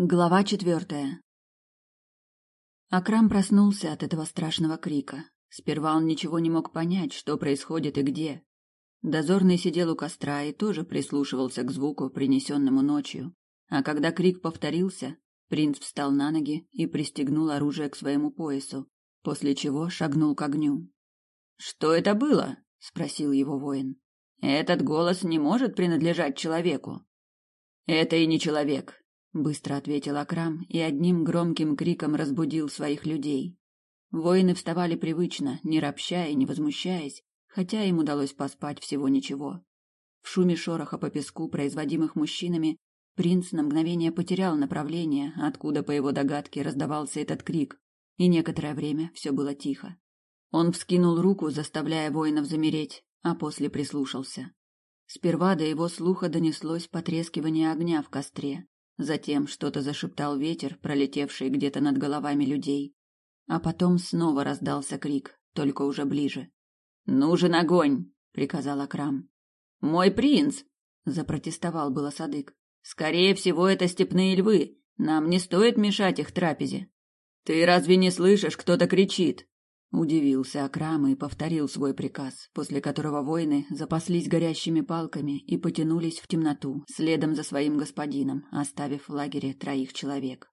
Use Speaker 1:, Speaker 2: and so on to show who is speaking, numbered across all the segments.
Speaker 1: Глава четвертая. Акрам проснулся от этого страшного крика. Сперва он ничего не мог понять, что происходит и где. Дозорный сидел у костра и тоже прислушивался к звуку, принесенному ночью. А когда крик повторился, принц встал на ноги и пристегнул оружие к своему поясу, после чего шагнул к огню. «Что это было?» — спросил его воин. «Этот голос не может принадлежать человеку». «Это и не человек быстро ответил Акрам и одним громким криком разбудил своих людей. Воины вставали привычно, не ропща и не возмущаясь, хотя им удалось поспать всего ничего. В шуме шороха по песку, производимых мужчинами, принц на мгновение потерял направление, откуда, по его догадке, раздавался этот крик, и некоторое время все было тихо. Он вскинул руку, заставляя воинов замереть, а после прислушался. Сперва до его слуха донеслось потрескивание огня в костре, Затем что-то зашептал ветер, пролетевший где-то над головами людей. А потом снова раздался крик, только уже ближе. «Нужен огонь!» — приказал Акрам. «Мой принц!» — запротестовал было Садык. «Скорее всего, это степные львы. Нам не стоит мешать их трапезе». «Ты разве не слышишь, кто-то кричит?» Удивился Акрам и повторил свой приказ, после которого воины запаслись горящими палками и потянулись в темноту, следом за своим господином, оставив в лагере троих человек.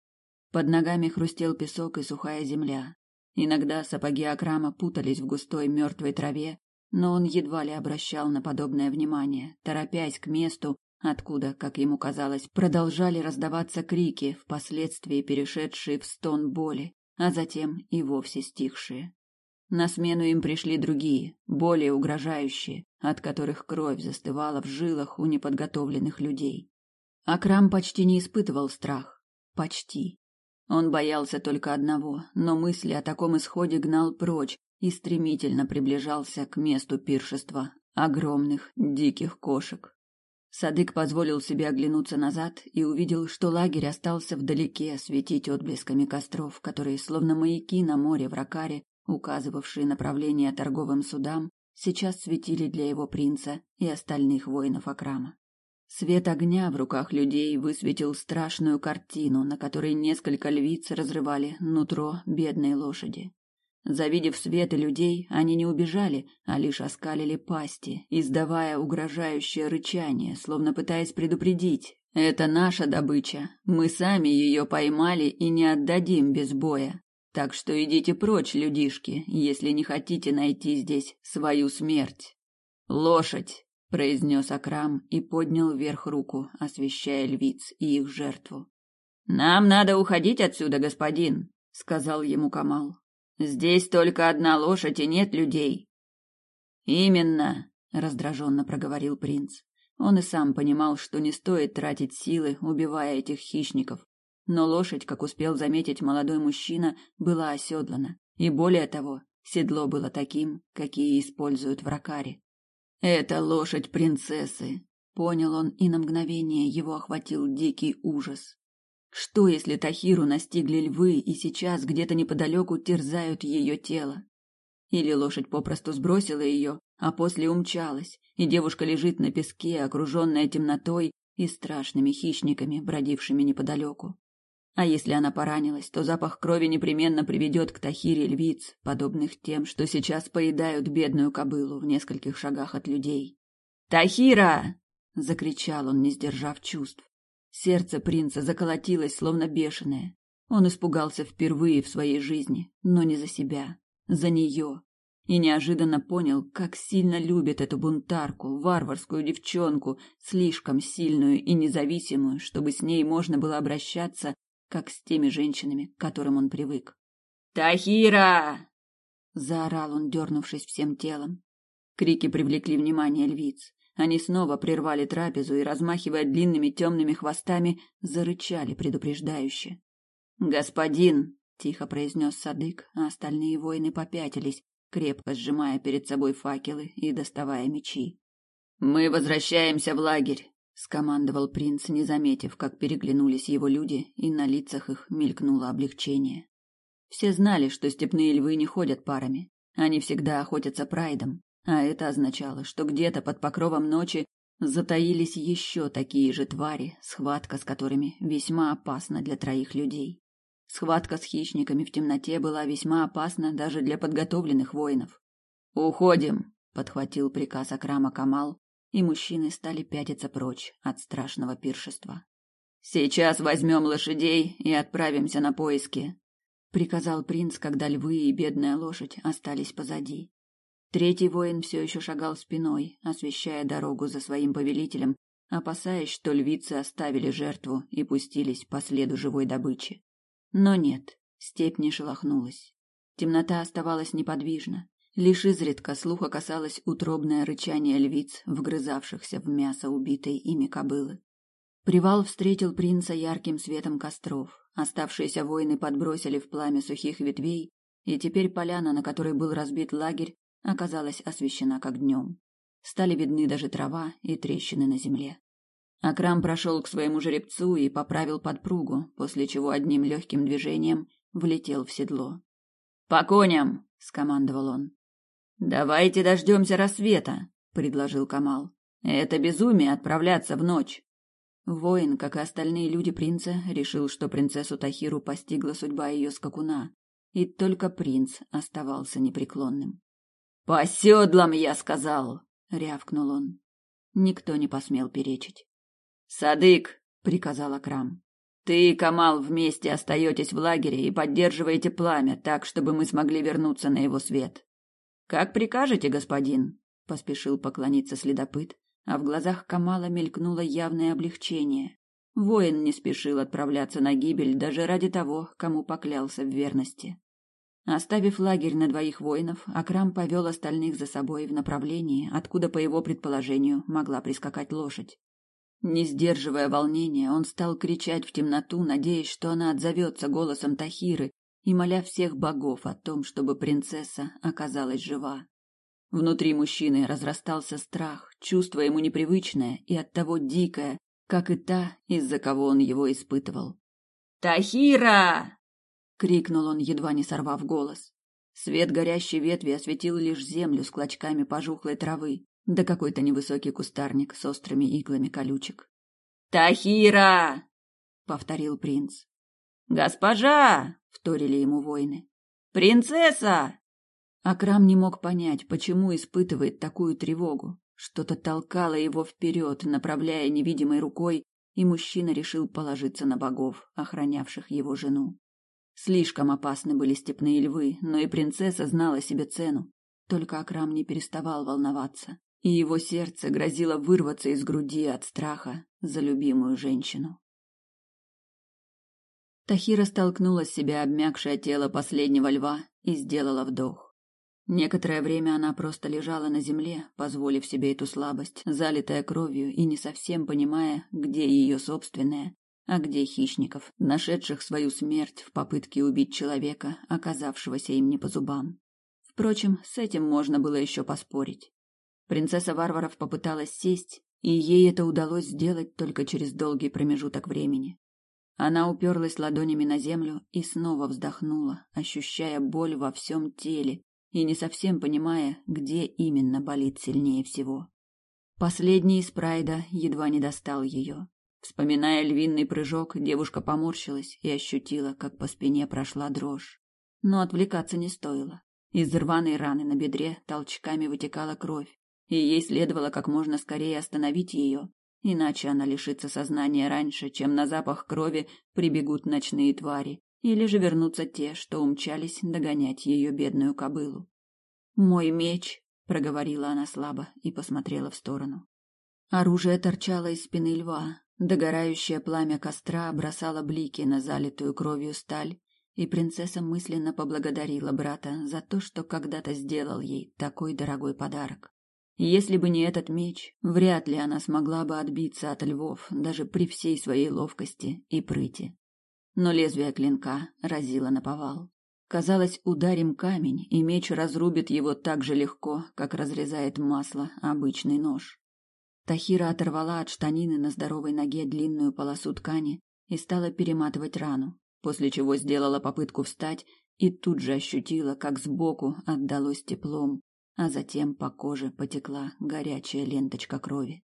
Speaker 1: Под ногами хрустел песок и сухая земля. Иногда сапоги Акрама путались в густой мертвой траве, но он едва ли обращал на подобное внимание, торопясь к месту, откуда, как ему казалось, продолжали раздаваться крики, впоследствии перешедшие в стон боли, а затем и вовсе стихшие. На смену им пришли другие, более угрожающие, от которых кровь застывала в жилах у неподготовленных людей. Акрам почти не испытывал страх. Почти. Он боялся только одного, но мысли о таком исходе гнал прочь и стремительно приближался к месту пиршества огромных диких кошек. Садык позволил себе оглянуться назад и увидел, что лагерь остался вдалеке светить отблесками костров, которые, словно маяки на море в Ракаре, указывавшие направление торговым судам, сейчас светили для его принца и остальных воинов Акрама. Свет огня в руках людей высветил страшную картину, на которой несколько львиц разрывали нутро бедной лошади. Завидев свет и людей, они не убежали, а лишь оскалили пасти, издавая угрожающее рычание, словно пытаясь предупредить: "Это наша добыча, мы сами ее поймали и не отдадим без боя". Так что идите прочь, людишки, если не хотите найти здесь свою смерть. Лошадь, произнес Акрам и поднял вверх руку, освещая львиц и их жертву. Нам надо уходить отсюда, господин, сказал ему Камал. Здесь только одна лошадь и нет людей. Именно, раздраженно проговорил принц. Он и сам понимал, что не стоит тратить силы, убивая этих хищников, но лошадь, как успел заметить молодой мужчина, была оседлана, и более того, седло было таким, какие используют в ракаре. Это лошадь принцессы, понял он, и на мгновение его охватил дикий ужас. Что, если Тахиру настигли львы и сейчас где-то неподалеку терзают ее тело? Или лошадь попросту сбросила ее, а после умчалась, и девушка лежит на песке, окруженная темнотой и страшными хищниками, бродившими неподалеку. А если она поранилась, то запах крови непременно приведет к тахире львиц, подобных тем, что сейчас поедают бедную кобылу в нескольких шагах от людей. «Тахира!» — закричал он, не сдержав чувств. Сердце принца заколотилось, словно бешеное. Он испугался впервые в своей жизни, но не за себя, за нее. И неожиданно понял, как сильно любит эту бунтарку, варварскую девчонку, слишком сильную и независимую, чтобы с ней можно было обращаться как с теми женщинами, к которым он привык. «Тахира!» — заорал он, дернувшись всем телом. Крики привлекли внимание львиц. Они снова прервали трапезу и, размахивая длинными темными хвостами, зарычали предупреждающе. «Господин!» — тихо произнес Садык, а остальные воины попятились, крепко сжимая перед собой факелы и доставая мечи. «Мы возвращаемся в лагерь скомандовал принц, не заметив, как переглянулись его люди, и на лицах их мелькнуло облегчение. Все знали, что степные львы не ходят парами. Они всегда охотятся прайдом, а это означало, что где-то под покровом ночи затаились еще такие же твари, схватка с которыми весьма опасна для троих людей. Схватка с хищниками в темноте была весьма опасна даже для подготовленных воинов. «Уходим!» — подхватил приказ Акрама Камал, и мужчины стали пятиться прочь от страшного пиршества. «Сейчас возьмем лошадей и отправимся на поиски», — приказал принц, когда львы и бедная лошадь остались позади. Третий воин все еще шагал спиной, освещая дорогу за своим повелителем, опасаясь, что львицы оставили жертву и пустились по следу живой добычи. Но нет, степь не шелохнулась. Темнота оставалась неподвижна. Лишь изредка слуха касалось утробное рычание львиц, вгрызавшихся в мясо убитой ими кобылы. Привал встретил принца ярким светом костров. Оставшиеся воины подбросили в пламя сухих ветвей, и теперь поляна, на которой был разбит лагерь, оказалась освещена как днем. Стали видны даже трава и трещины на земле. Акрам прошел к своему жеребцу и поправил подпругу, после чего одним легким движением влетел в седло. «По коням!» — скомандовал он. «Давайте дождемся рассвета», — предложил Камал. «Это безумие отправляться в ночь». Воин, как и остальные люди принца, решил, что принцессу Тахиру постигла судьба ее скакуна, и только принц оставался непреклонным. «По седлам, я сказал!» — рявкнул он. Никто не посмел перечить. «Садык!» — приказал Акрам. «Ты и Камал вместе остаетесь в лагере и поддерживаете пламя так, чтобы мы смогли вернуться на его свет». «Как прикажете, господин?» — поспешил поклониться следопыт, а в глазах Камала мелькнуло явное облегчение. Воин не спешил отправляться на гибель даже ради того, кому поклялся в верности. Оставив лагерь на двоих воинов, Акрам повел остальных за собой в направлении, откуда, по его предположению, могла прискакать лошадь. Не сдерживая волнения, он стал кричать в темноту, надеясь, что она отзовется голосом Тахиры и моля всех богов о том, чтобы принцесса оказалась жива. Внутри мужчины разрастался страх, чувство ему непривычное и оттого дикое, как и та, из-за кого он его испытывал. «Тахира!» крикнул он, едва не сорвав голос. Свет горящей ветви осветил лишь землю с клочками пожухлой травы, да какой-то невысокий кустарник с острыми иглами колючек. Тахира! повторил принц. Госпожа! вторили ему воины. Принцесса! Акрам не мог понять, почему испытывает такую тревогу. Что-то толкало его вперед, направляя невидимой рукой, и мужчина решил положиться на богов, охранявших его жену. Слишком опасны были степные львы, но и принцесса знала себе цену. Только Акрам не переставал волноваться, и его сердце грозило вырваться из груди от страха за любимую женщину. Тахира столкнула с себя обмякшее тело последнего льва и сделала вдох. Некоторое время она просто лежала на земле, позволив себе эту слабость, залитая кровью и не совсем понимая, где ее собственная, а где хищников, нашедших свою смерть в попытке убить человека, оказавшегося им не по зубам. Впрочем, с этим можно было еще поспорить. Принцесса варваров попыталась сесть, и ей это удалось сделать только через долгий промежуток времени. Она уперлась ладонями на землю и снова вздохнула, ощущая боль во всем теле и не совсем понимая, где именно болит сильнее всего. Последний из прайда едва не достал ее. Вспоминая львиный прыжок, девушка поморщилась и ощутила, как по спине прошла дрожь. Но отвлекаться не стоило. Из рваной раны на бедре толчками вытекала кровь, и ей следовало как можно скорее остановить ее, иначе она лишится сознания раньше, чем на запах крови прибегут ночные твари, или же вернутся те, что умчались догонять ее бедную кобылу. «Мой меч!» — проговорила она слабо и посмотрела в сторону. Оружие торчало из спины льва, Догорающее пламя костра бросало блики на залитую кровью сталь, и принцесса мысленно поблагодарила брата за то, что когда-то сделал ей такой дорогой подарок. Если бы не этот меч, вряд ли она смогла бы отбиться от львов, даже при всей своей ловкости и прыти. Но лезвие клинка разило на повал. Казалось, ударим камень, и меч разрубит его так же легко, как разрезает масло обычный нож. Тахира оторвала от штанины на здоровой ноге длинную полосу ткани и стала перематывать рану, после чего сделала попытку встать и тут же ощутила, как сбоку отдалось теплом, а затем по коже потекла горячая ленточка крови.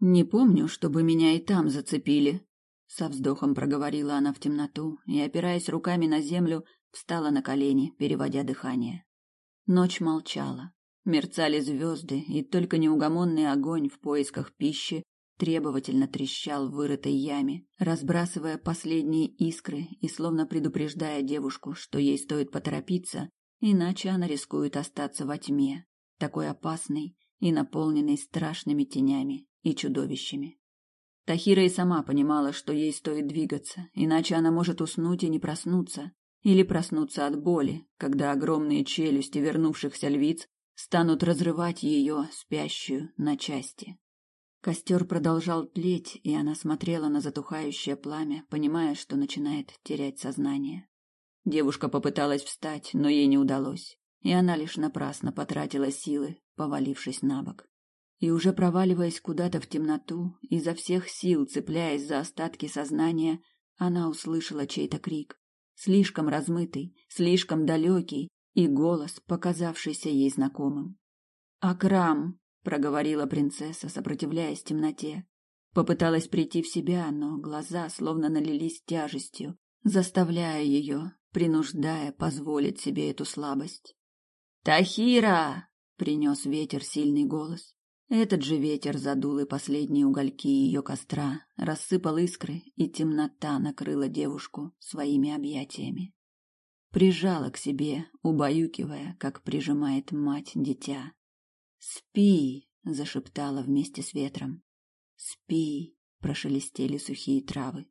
Speaker 1: Не помню, чтобы меня и там зацепили, со вздохом проговорила она в темноту и, опираясь руками на землю, встала на колени, переводя дыхание. Ночь молчала. Мерцали звезды, и только неугомонный огонь в поисках пищи требовательно трещал в вырытой яме, разбрасывая последние искры и словно предупреждая девушку, что ей стоит поторопиться, иначе она рискует остаться во тьме, такой опасной и наполненной страшными тенями и чудовищами. Тахира и сама понимала, что ей стоит двигаться, иначе она может уснуть и не проснуться, или проснуться от боли, когда огромные челюсти вернувшихся львиц станут разрывать ее, спящую, на части. Костер продолжал тлеть, и она смотрела на затухающее пламя, понимая, что начинает терять сознание. Девушка попыталась встать, но ей не удалось, и она лишь напрасно потратила силы, повалившись на бок. И уже проваливаясь куда-то в темноту, изо всех сил цепляясь за остатки сознания, она услышала чей-то крик, слишком размытый, слишком далекий, и голос, показавшийся ей знакомым. «Акрам!» проговорила принцесса, сопротивляясь темноте. Попыталась прийти в себя, но глаза словно налились тяжестью, заставляя ее, принуждая позволить себе эту слабость. Тахира! принес ветер сильный голос. Этот же ветер задул и последние угольки ее костра, рассыпал искры, и темнота накрыла девушку своими объятиями. Прижала к себе, убаюкивая, как прижимает мать дитя. «Спи!» — зашептала вместе с ветром. «Спи!» — прошелестели сухие травы.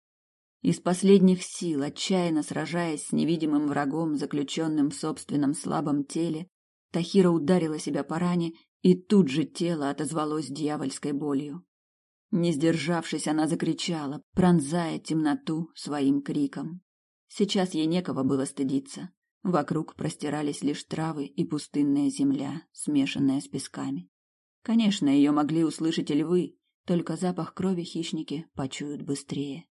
Speaker 1: Из последних сил, отчаянно сражаясь с невидимым врагом, заключенным в собственном слабом теле, Тахира ударила себя по ране, и тут же тело отозвалось дьявольской болью. Не сдержавшись, она закричала, пронзая темноту своим криком. Сейчас ей некого было стыдиться. Вокруг простирались лишь травы и пустынная земля, смешанная с песками. Конечно, ее могли услышать и львы, только запах крови хищники почуют быстрее.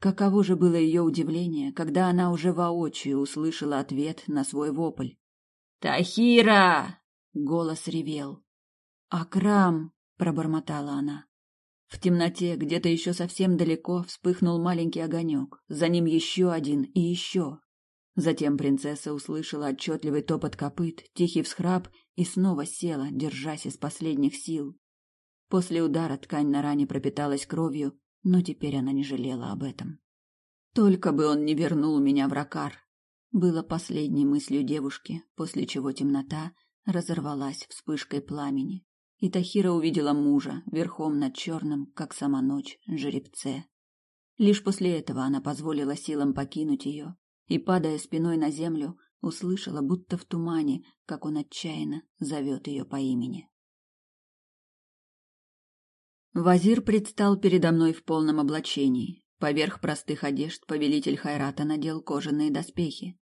Speaker 1: Каково же было ее удивление, когда она уже воочию услышала ответ на свой вопль. «Тахира!» — голос ревел. «Акрам!» — пробормотала она. В темноте, где-то еще совсем далеко, вспыхнул маленький огонек, за ним еще один и еще. Затем принцесса услышала отчетливый топот копыт, тихий всхрап и снова села, держась из последних сил. После удара ткань на ране пропиталась кровью, но теперь она не жалела об этом. Только бы он не вернул меня в ракар, было последней мыслью девушки, после чего темнота разорвалась вспышкой пламени, и Тахира увидела мужа верхом над черным, как сама ночь, жеребце. Лишь после этого она позволила силам покинуть ее и, падая спиной на землю, услышала, будто в тумане, как он отчаянно зовет ее по имени. Вазир предстал передо мной в полном облачении. Поверх простых одежд повелитель Хайрата надел кожаные доспехи.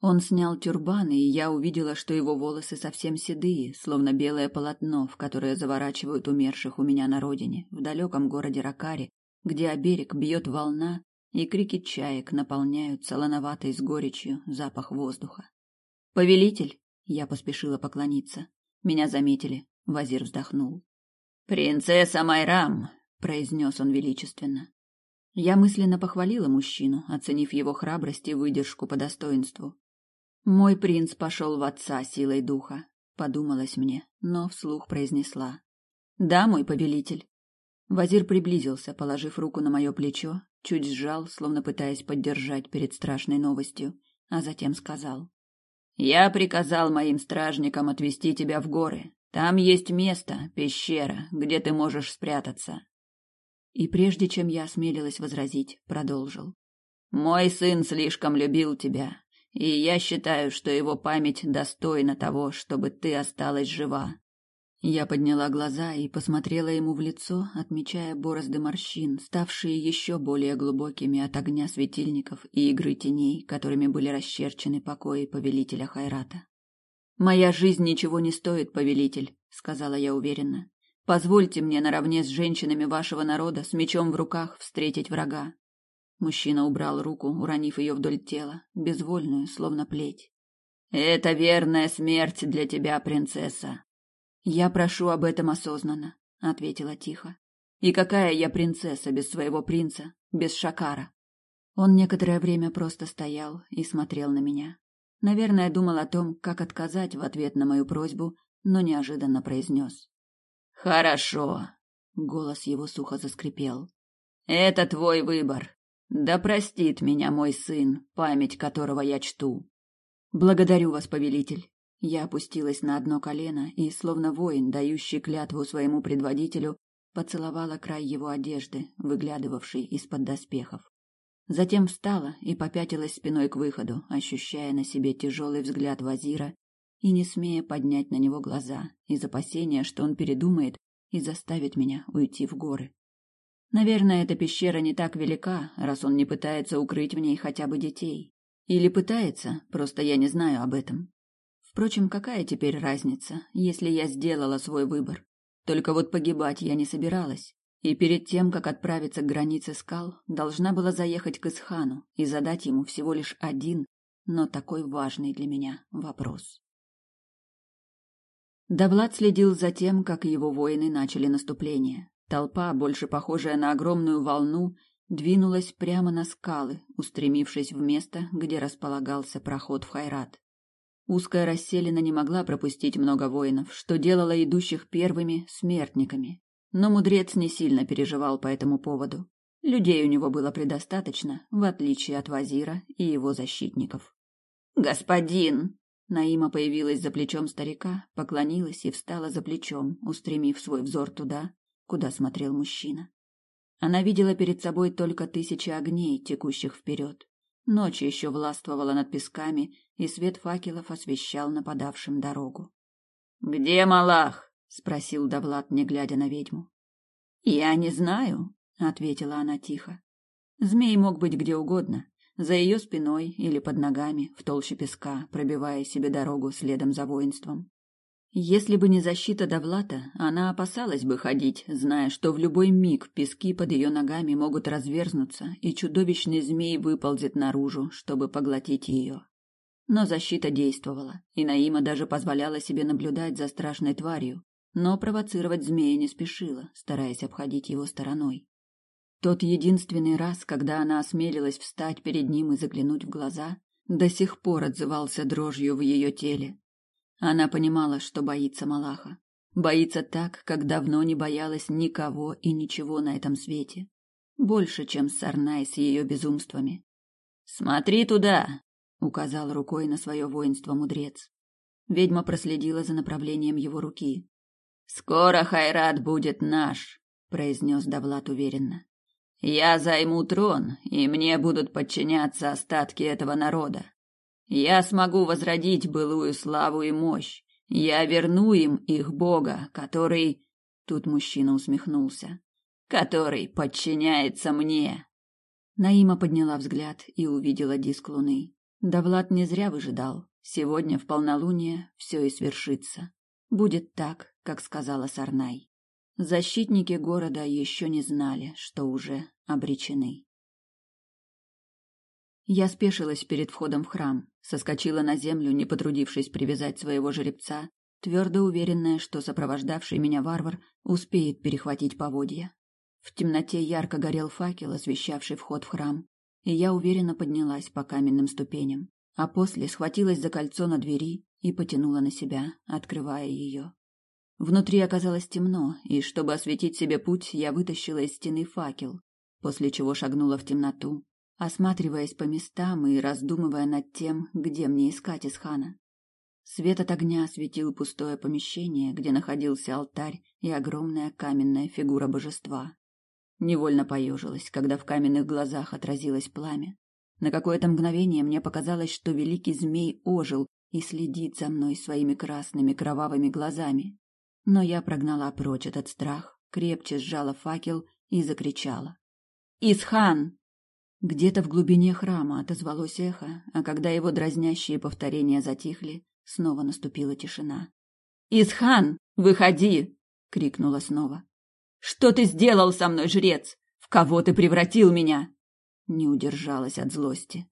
Speaker 1: Он снял тюрбан, и я увидела, что его волосы совсем седые, словно белое полотно, в которое заворачивают умерших у меня на родине, в далеком городе Ракаре, где о берег бьет волна, и крики чаек наполняют солоноватой с горечью запах воздуха. «Повелитель!» — я поспешила поклониться. Меня заметили. Вазир вздохнул. «Принцесса Майрам!» — произнес он величественно. Я мысленно похвалила мужчину, оценив его храбрость и выдержку по достоинству. «Мой принц пошел в отца силой духа», — подумалось мне, но вслух произнесла. «Да, мой повелитель». Вазир приблизился, положив руку на мое плечо, чуть сжал, словно пытаясь поддержать перед страшной новостью, а затем сказал. «Я приказал моим стражникам отвезти тебя в горы. Там есть место, пещера, где ты можешь спрятаться». И прежде чем я осмелилась возразить, продолжил. «Мой сын слишком любил тебя, и я считаю, что его память достойна того, чтобы ты осталась жива. Я подняла глаза и посмотрела ему в лицо, отмечая борозды морщин, ставшие еще более глубокими от огня светильников и игры теней, которыми были расчерчены покои повелителя Хайрата. «Моя жизнь ничего не стоит, повелитель», — сказала я уверенно. «Позвольте мне наравне с женщинами вашего народа с мечом в руках встретить врага». Мужчина убрал руку, уронив ее вдоль тела, безвольную, словно плеть. «Это верная смерть для тебя, принцесса», я прошу об этом осознанно, ответила тихо. И какая я принцесса без своего принца, без Шакара? Он некоторое время просто стоял и смотрел на меня. Наверное, думал о том, как отказать в ответ на мою просьбу, но неожиданно произнес. «Хорошо», — голос его сухо заскрипел. «Это твой выбор. Да простит меня мой сын, память которого я чту». «Благодарю вас, повелитель». Я опустилась на одно колено и, словно воин, дающий клятву своему предводителю, поцеловала край его одежды, выглядывавший из-под доспехов. Затем встала и попятилась спиной к выходу, ощущая на себе тяжелый взгляд Вазира и не смея поднять на него глаза, из опасения, что он передумает и заставит меня уйти в горы. Наверное, эта пещера не так велика, раз он не пытается укрыть в ней хотя бы детей. Или пытается, просто я не знаю об этом. Впрочем, какая теперь разница, если я сделала свой выбор? Только вот погибать я не собиралась и перед тем, как отправиться к границе скал, должна была заехать к Исхану и задать ему всего лишь один, но такой важный для меня вопрос. Давлад следил за тем, как его воины начали наступление. Толпа, больше похожая на огромную волну, двинулась прямо на скалы, устремившись в место, где располагался проход в Хайрат. Узкая расселена не могла пропустить много воинов, что делало идущих первыми смертниками, но мудрец не сильно переживал по этому поводу. Людей у него было предостаточно, в отличие от Вазира и его защитников. «Господин!» Наима появилась за плечом старика, поклонилась и встала за плечом, устремив свой взор туда, куда смотрел мужчина. Она видела перед собой только тысячи огней, текущих вперед. Ночь еще властвовала над песками, и свет факелов освещал нападавшим дорогу. «Где Малах?» Спросил Давлат, не глядя на ведьму. Я не знаю, ответила она тихо. Змей мог быть где угодно, за ее спиной или под ногами, в толще песка, пробивая себе дорогу следом за воинством. Если бы не защита Давлата, она опасалась бы ходить, зная, что в любой миг пески под ее ногами могут разверзнуться, и чудовищный змей выползет наружу, чтобы поглотить ее. Но защита действовала, и Наима даже позволяла себе наблюдать за страшной тварью, но провоцировать змея не спешила, стараясь обходить его стороной. Тот единственный раз, когда она осмелилась встать перед ним и заглянуть в глаза, до сих пор отзывался дрожью в ее теле. Она понимала, что боится Малаха. Боится так, как давно не боялась никого и ничего на этом свете. Больше, чем Сарнай с ее безумствами. «Смотри туда!» — указал рукой на свое воинство мудрец. Ведьма проследила за направлением его руки. Скоро Хайрат будет наш, произнес Давлат уверенно. Я займу трон, и мне будут подчиняться остатки этого народа. Я смогу возродить былую славу и мощь. Я верну им их бога, который Тут мужчина усмехнулся. Который подчиняется мне. Наима подняла взгляд и увидела диск луны. Давлат не зря выжидал. Сегодня в полнолуние все и свершится. Будет так, как сказала Сарнай. Защитники города еще не знали, что уже обречены. Я спешилась перед входом в храм, соскочила на землю, не потрудившись привязать своего жеребца, твердо уверенная, что сопровождавший меня варвар успеет перехватить поводья. В темноте ярко горел факел, освещавший вход в храм, и я уверенно поднялась по каменным ступеням, а после схватилась за кольцо на двери и потянула на себя, открывая ее. Внутри оказалось темно, и чтобы осветить себе путь, я вытащила из стены факел, после чего шагнула в темноту, осматриваясь по местам и раздумывая над тем, где мне искать Исхана. Свет от огня осветил пустое помещение, где находился алтарь и огромная каменная фигура божества. Невольно поежилась, когда в каменных глазах отразилось пламя. На какое-то мгновение мне показалось, что великий змей ожил и следит за мной своими красными кровавыми глазами. Но я прогнала прочь этот страх, крепче сжала факел и закричала. «Исхан!» Где-то в глубине храма отозвалось эхо, а когда его дразнящие повторения затихли, снова наступила тишина. «Исхан, выходи!» — крикнула снова. «Что ты сделал со мной, жрец? В кого ты превратил меня?» Не удержалась от злости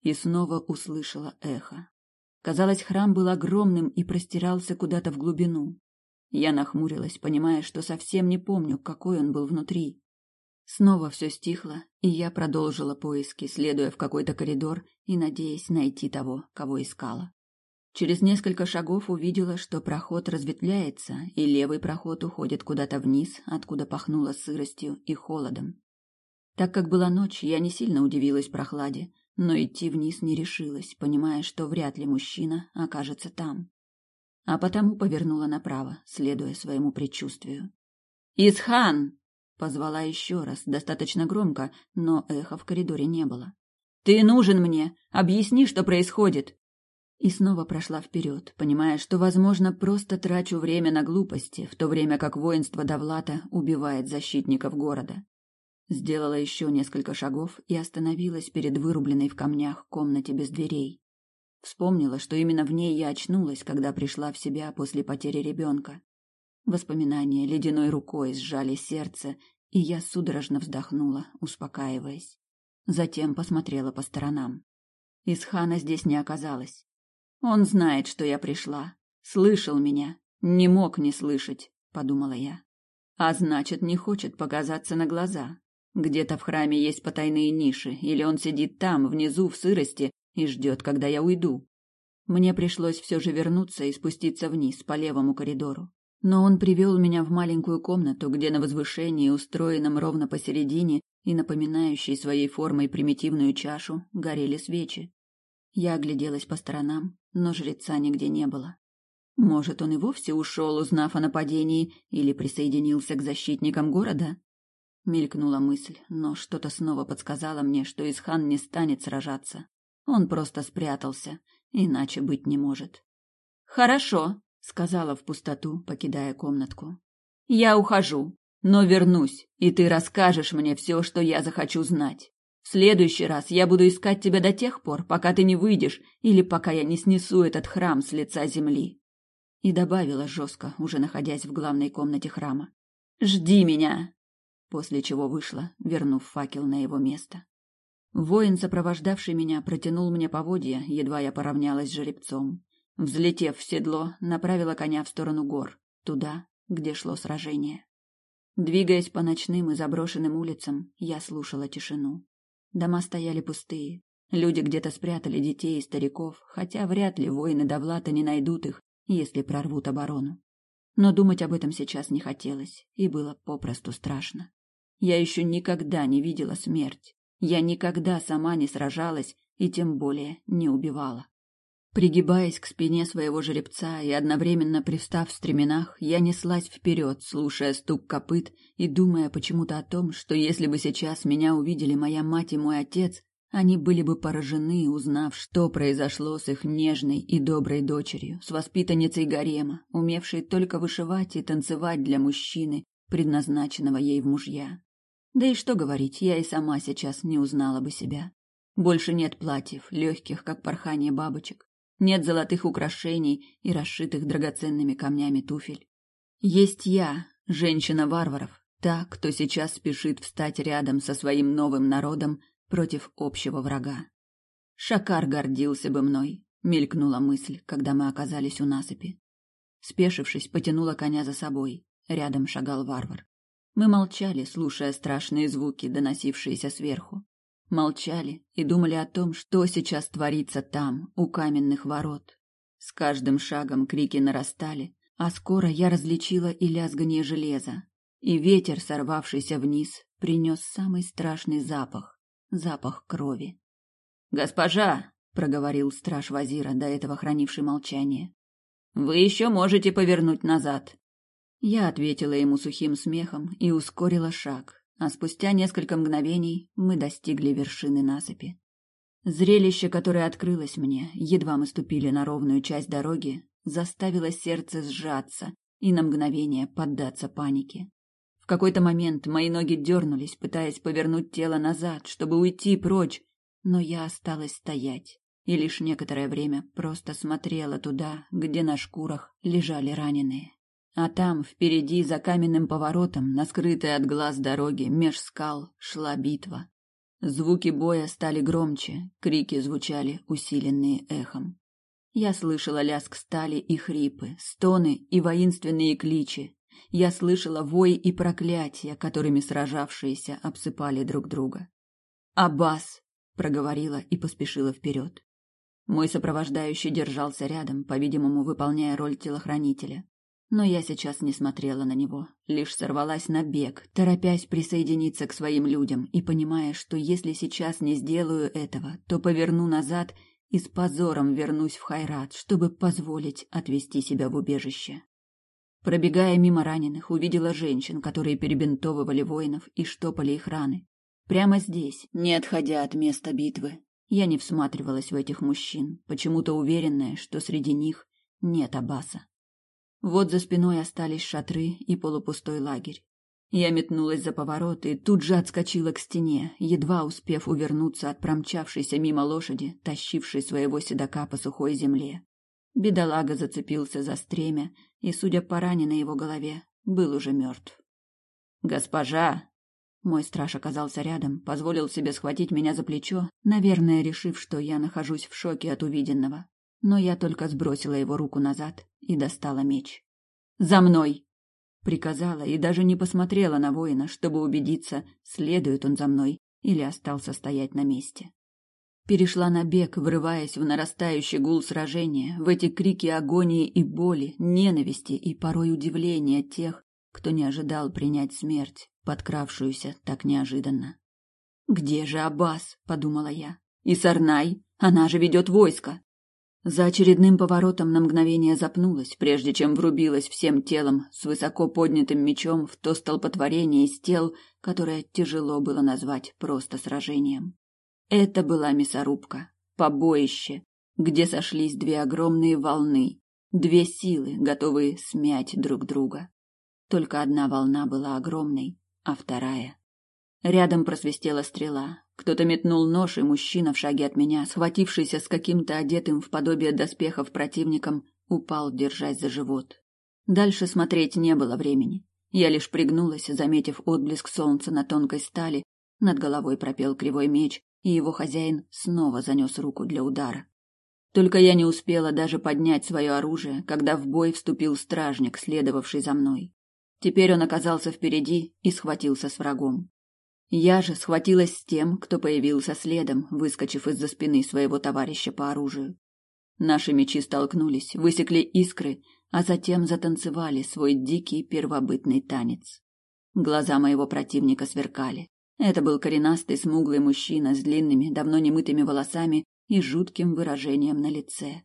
Speaker 1: и снова услышала эхо. Казалось, храм был огромным и простирался куда-то в глубину. Я нахмурилась, понимая, что совсем не помню, какой он был внутри. Снова все стихло, и я продолжила поиски, следуя в какой-то коридор и надеясь найти того, кого искала. Через несколько шагов увидела, что проход разветвляется, и левый проход уходит куда-то вниз, откуда пахнуло сыростью и холодом. Так как была ночь, я не сильно удивилась прохладе, но идти вниз не решилась, понимая, что вряд ли мужчина окажется там. А потому повернула направо, следуя своему предчувствию. «Исхан!» — позвала еще раз, достаточно громко, но эха в коридоре не было. «Ты нужен мне! Объясни, что происходит!» И снова прошла вперед, понимая, что, возможно, просто трачу время на глупости, в то время как воинство Давлата убивает защитников города. Сделала еще несколько шагов и остановилась перед вырубленной в камнях комнате без дверей. Вспомнила, что именно в ней я очнулась, когда пришла в себя после потери ребенка. Воспоминания ледяной рукой сжали сердце, и я судорожно вздохнула, успокаиваясь. Затем посмотрела по сторонам. Исхана здесь не оказалось. Он знает, что я пришла. Слышал меня. Не мог не слышать, подумала я. А значит, не хочет показаться на глаза. Где-то в храме есть потайные ниши, или он сидит там, внизу, в сырости, и ждет, когда я уйду. Мне пришлось все же вернуться и спуститься вниз по левому коридору. Но он привел меня в маленькую комнату, где на возвышении, устроенном ровно посередине и напоминающей своей формой примитивную чашу, горели свечи. Я огляделась по сторонам, но жреца нигде не было. Может, он и вовсе ушел, узнав о нападении, или присоединился к защитникам города? Мелькнула мысль, но что-то снова подсказало мне, что Исхан не станет сражаться. Он просто спрятался, иначе быть не может. «Хорошо», — сказала в пустоту, покидая комнатку. «Я ухожу, но вернусь, и ты расскажешь мне все, что я захочу знать. В следующий раз я буду искать тебя до тех пор, пока ты не выйдешь или пока я не снесу этот храм с лица земли. И добавила жестко, уже находясь в главной комнате храма. Жди меня. После чего вышла, вернув факел на его место. Воин, сопровождавший меня, протянул мне поводья, едва я поравнялась с жеребцом. Взлетев в седло, направила коня в сторону гор, туда, где шло сражение. Двигаясь по ночным и заброшенным улицам, я слушала тишину. Дома стояли пустые. Люди где-то спрятали детей и стариков, хотя вряд ли воины Довлата не найдут их, если прорвут оборону. Но думать об этом сейчас не хотелось, и было попросту страшно. Я еще никогда не видела смерть. Я никогда сама не сражалась и тем более не убивала. Пригибаясь к спине своего жеребца и одновременно пристав в стременах, я неслась вперед, слушая стук копыт и думая почему-то о том, что если бы сейчас меня увидели моя мать и мой отец, они были бы поражены, узнав, что произошло с их нежной и доброй дочерью, с воспитанницей гарема, умевшей только вышивать и танцевать для мужчины, предназначенного ей в мужья. Да и что говорить, я и сама сейчас не узнала бы себя. Больше нет платьев, легких, как порхание бабочек. Нет золотых украшений и расшитых драгоценными камнями туфель. Есть я, женщина варваров, та, кто сейчас спешит встать рядом со своим новым народом против общего врага. Шакар гордился бы мной, мелькнула мысль, когда мы оказались у насыпи. Спешившись, потянула коня за собой. Рядом шагал варвар. Мы молчали, слушая страшные звуки, доносившиеся сверху. Молчали и думали о том, что сейчас творится там, у каменных ворот. С каждым шагом крики нарастали, а скоро я различила и лязгание железа. И ветер, сорвавшийся вниз, принес самый страшный запах — запах крови. «Госпожа!» — проговорил страж Вазира, до этого хранивший молчание. «Вы еще можете повернуть назад!» Я ответила ему сухим смехом и ускорила шаг, а спустя несколько мгновений мы достигли вершины насыпи. Зрелище, которое открылось мне, едва мы ступили на ровную часть дороги, заставило сердце сжаться и на мгновение поддаться панике. В какой-то момент мои ноги дернулись, пытаясь повернуть тело назад, чтобы уйти прочь, но я осталась стоять и лишь некоторое время просто смотрела туда, где на шкурах лежали раненые. А там, впереди, за каменным поворотом, на скрытой от глаз дороге, меж скал, шла битва. Звуки боя стали громче, крики звучали усиленные эхом. Я слышала лязг стали и хрипы, стоны и воинственные кличи. Я слышала вой и проклятия, которыми сражавшиеся обсыпали друг друга. «Аббас!» — проговорила и поспешила вперед. Мой сопровождающий держался рядом, по-видимому, выполняя роль телохранителя. Но я сейчас не смотрела на него, лишь сорвалась на бег, торопясь присоединиться к своим людям и понимая, что если сейчас не сделаю этого, то поверну назад и с позором вернусь в Хайрат, чтобы позволить отвести себя в убежище. Пробегая мимо раненых, увидела женщин, которые перебинтовывали воинов и штопали их раны. Прямо здесь, не отходя от места битвы, я не всматривалась в этих мужчин, почему-то уверенная, что среди них нет Абаса. Вот за спиной остались шатры и полупустой лагерь. Я метнулась за поворот и тут же отскочила к стене, едва успев увернуться от промчавшейся мимо лошади, тащившей своего седока по сухой земле. Бедолага зацепился за стремя и, судя по ране на его голове, был уже мертв. «Госпожа!» Мой страж оказался рядом, позволил себе схватить меня за плечо, наверное, решив, что я нахожусь в шоке от увиденного. Но я только сбросила его руку назад и достала меч. «За мной!» Приказала и даже не посмотрела на воина, чтобы убедиться, следует он за мной или остался стоять на месте. Перешла на бег, врываясь в нарастающий гул сражения, в эти крики агонии и боли, ненависти и порой удивления тех, кто не ожидал принять смерть, подкравшуюся так неожиданно. «Где же Аббас?» — подумала я. «И Сарнай? Она же ведет войско!» За очередным поворотом на мгновение запнулась, прежде чем врубилась всем телом с высоко поднятым мечом в то столпотворение из тел, которое тяжело было назвать просто сражением. Это была мясорубка, побоище, где сошлись две огромные волны, две силы, готовые смять друг друга. Только одна волна была огромной, а вторая. Рядом просвистела стрела. Кто-то метнул нож, и мужчина в шаге от меня, схватившийся с каким-то одетым в подобие доспехов противником, упал, держась за живот. Дальше смотреть не было времени. Я лишь пригнулась, заметив отблеск солнца на тонкой стали, над головой пропел кривой меч, и его хозяин снова занес руку для удара. Только я не успела даже поднять свое оружие, когда в бой вступил стражник, следовавший за мной. Теперь он оказался впереди и схватился с врагом. Я же схватилась с тем, кто появился следом, выскочив из-за спины своего товарища по оружию. Наши мечи столкнулись, высекли искры, а затем затанцевали свой дикий первобытный танец. Глаза моего противника сверкали. Это был коренастый смуглый мужчина с длинными, давно немытыми волосами и жутким выражением на лице.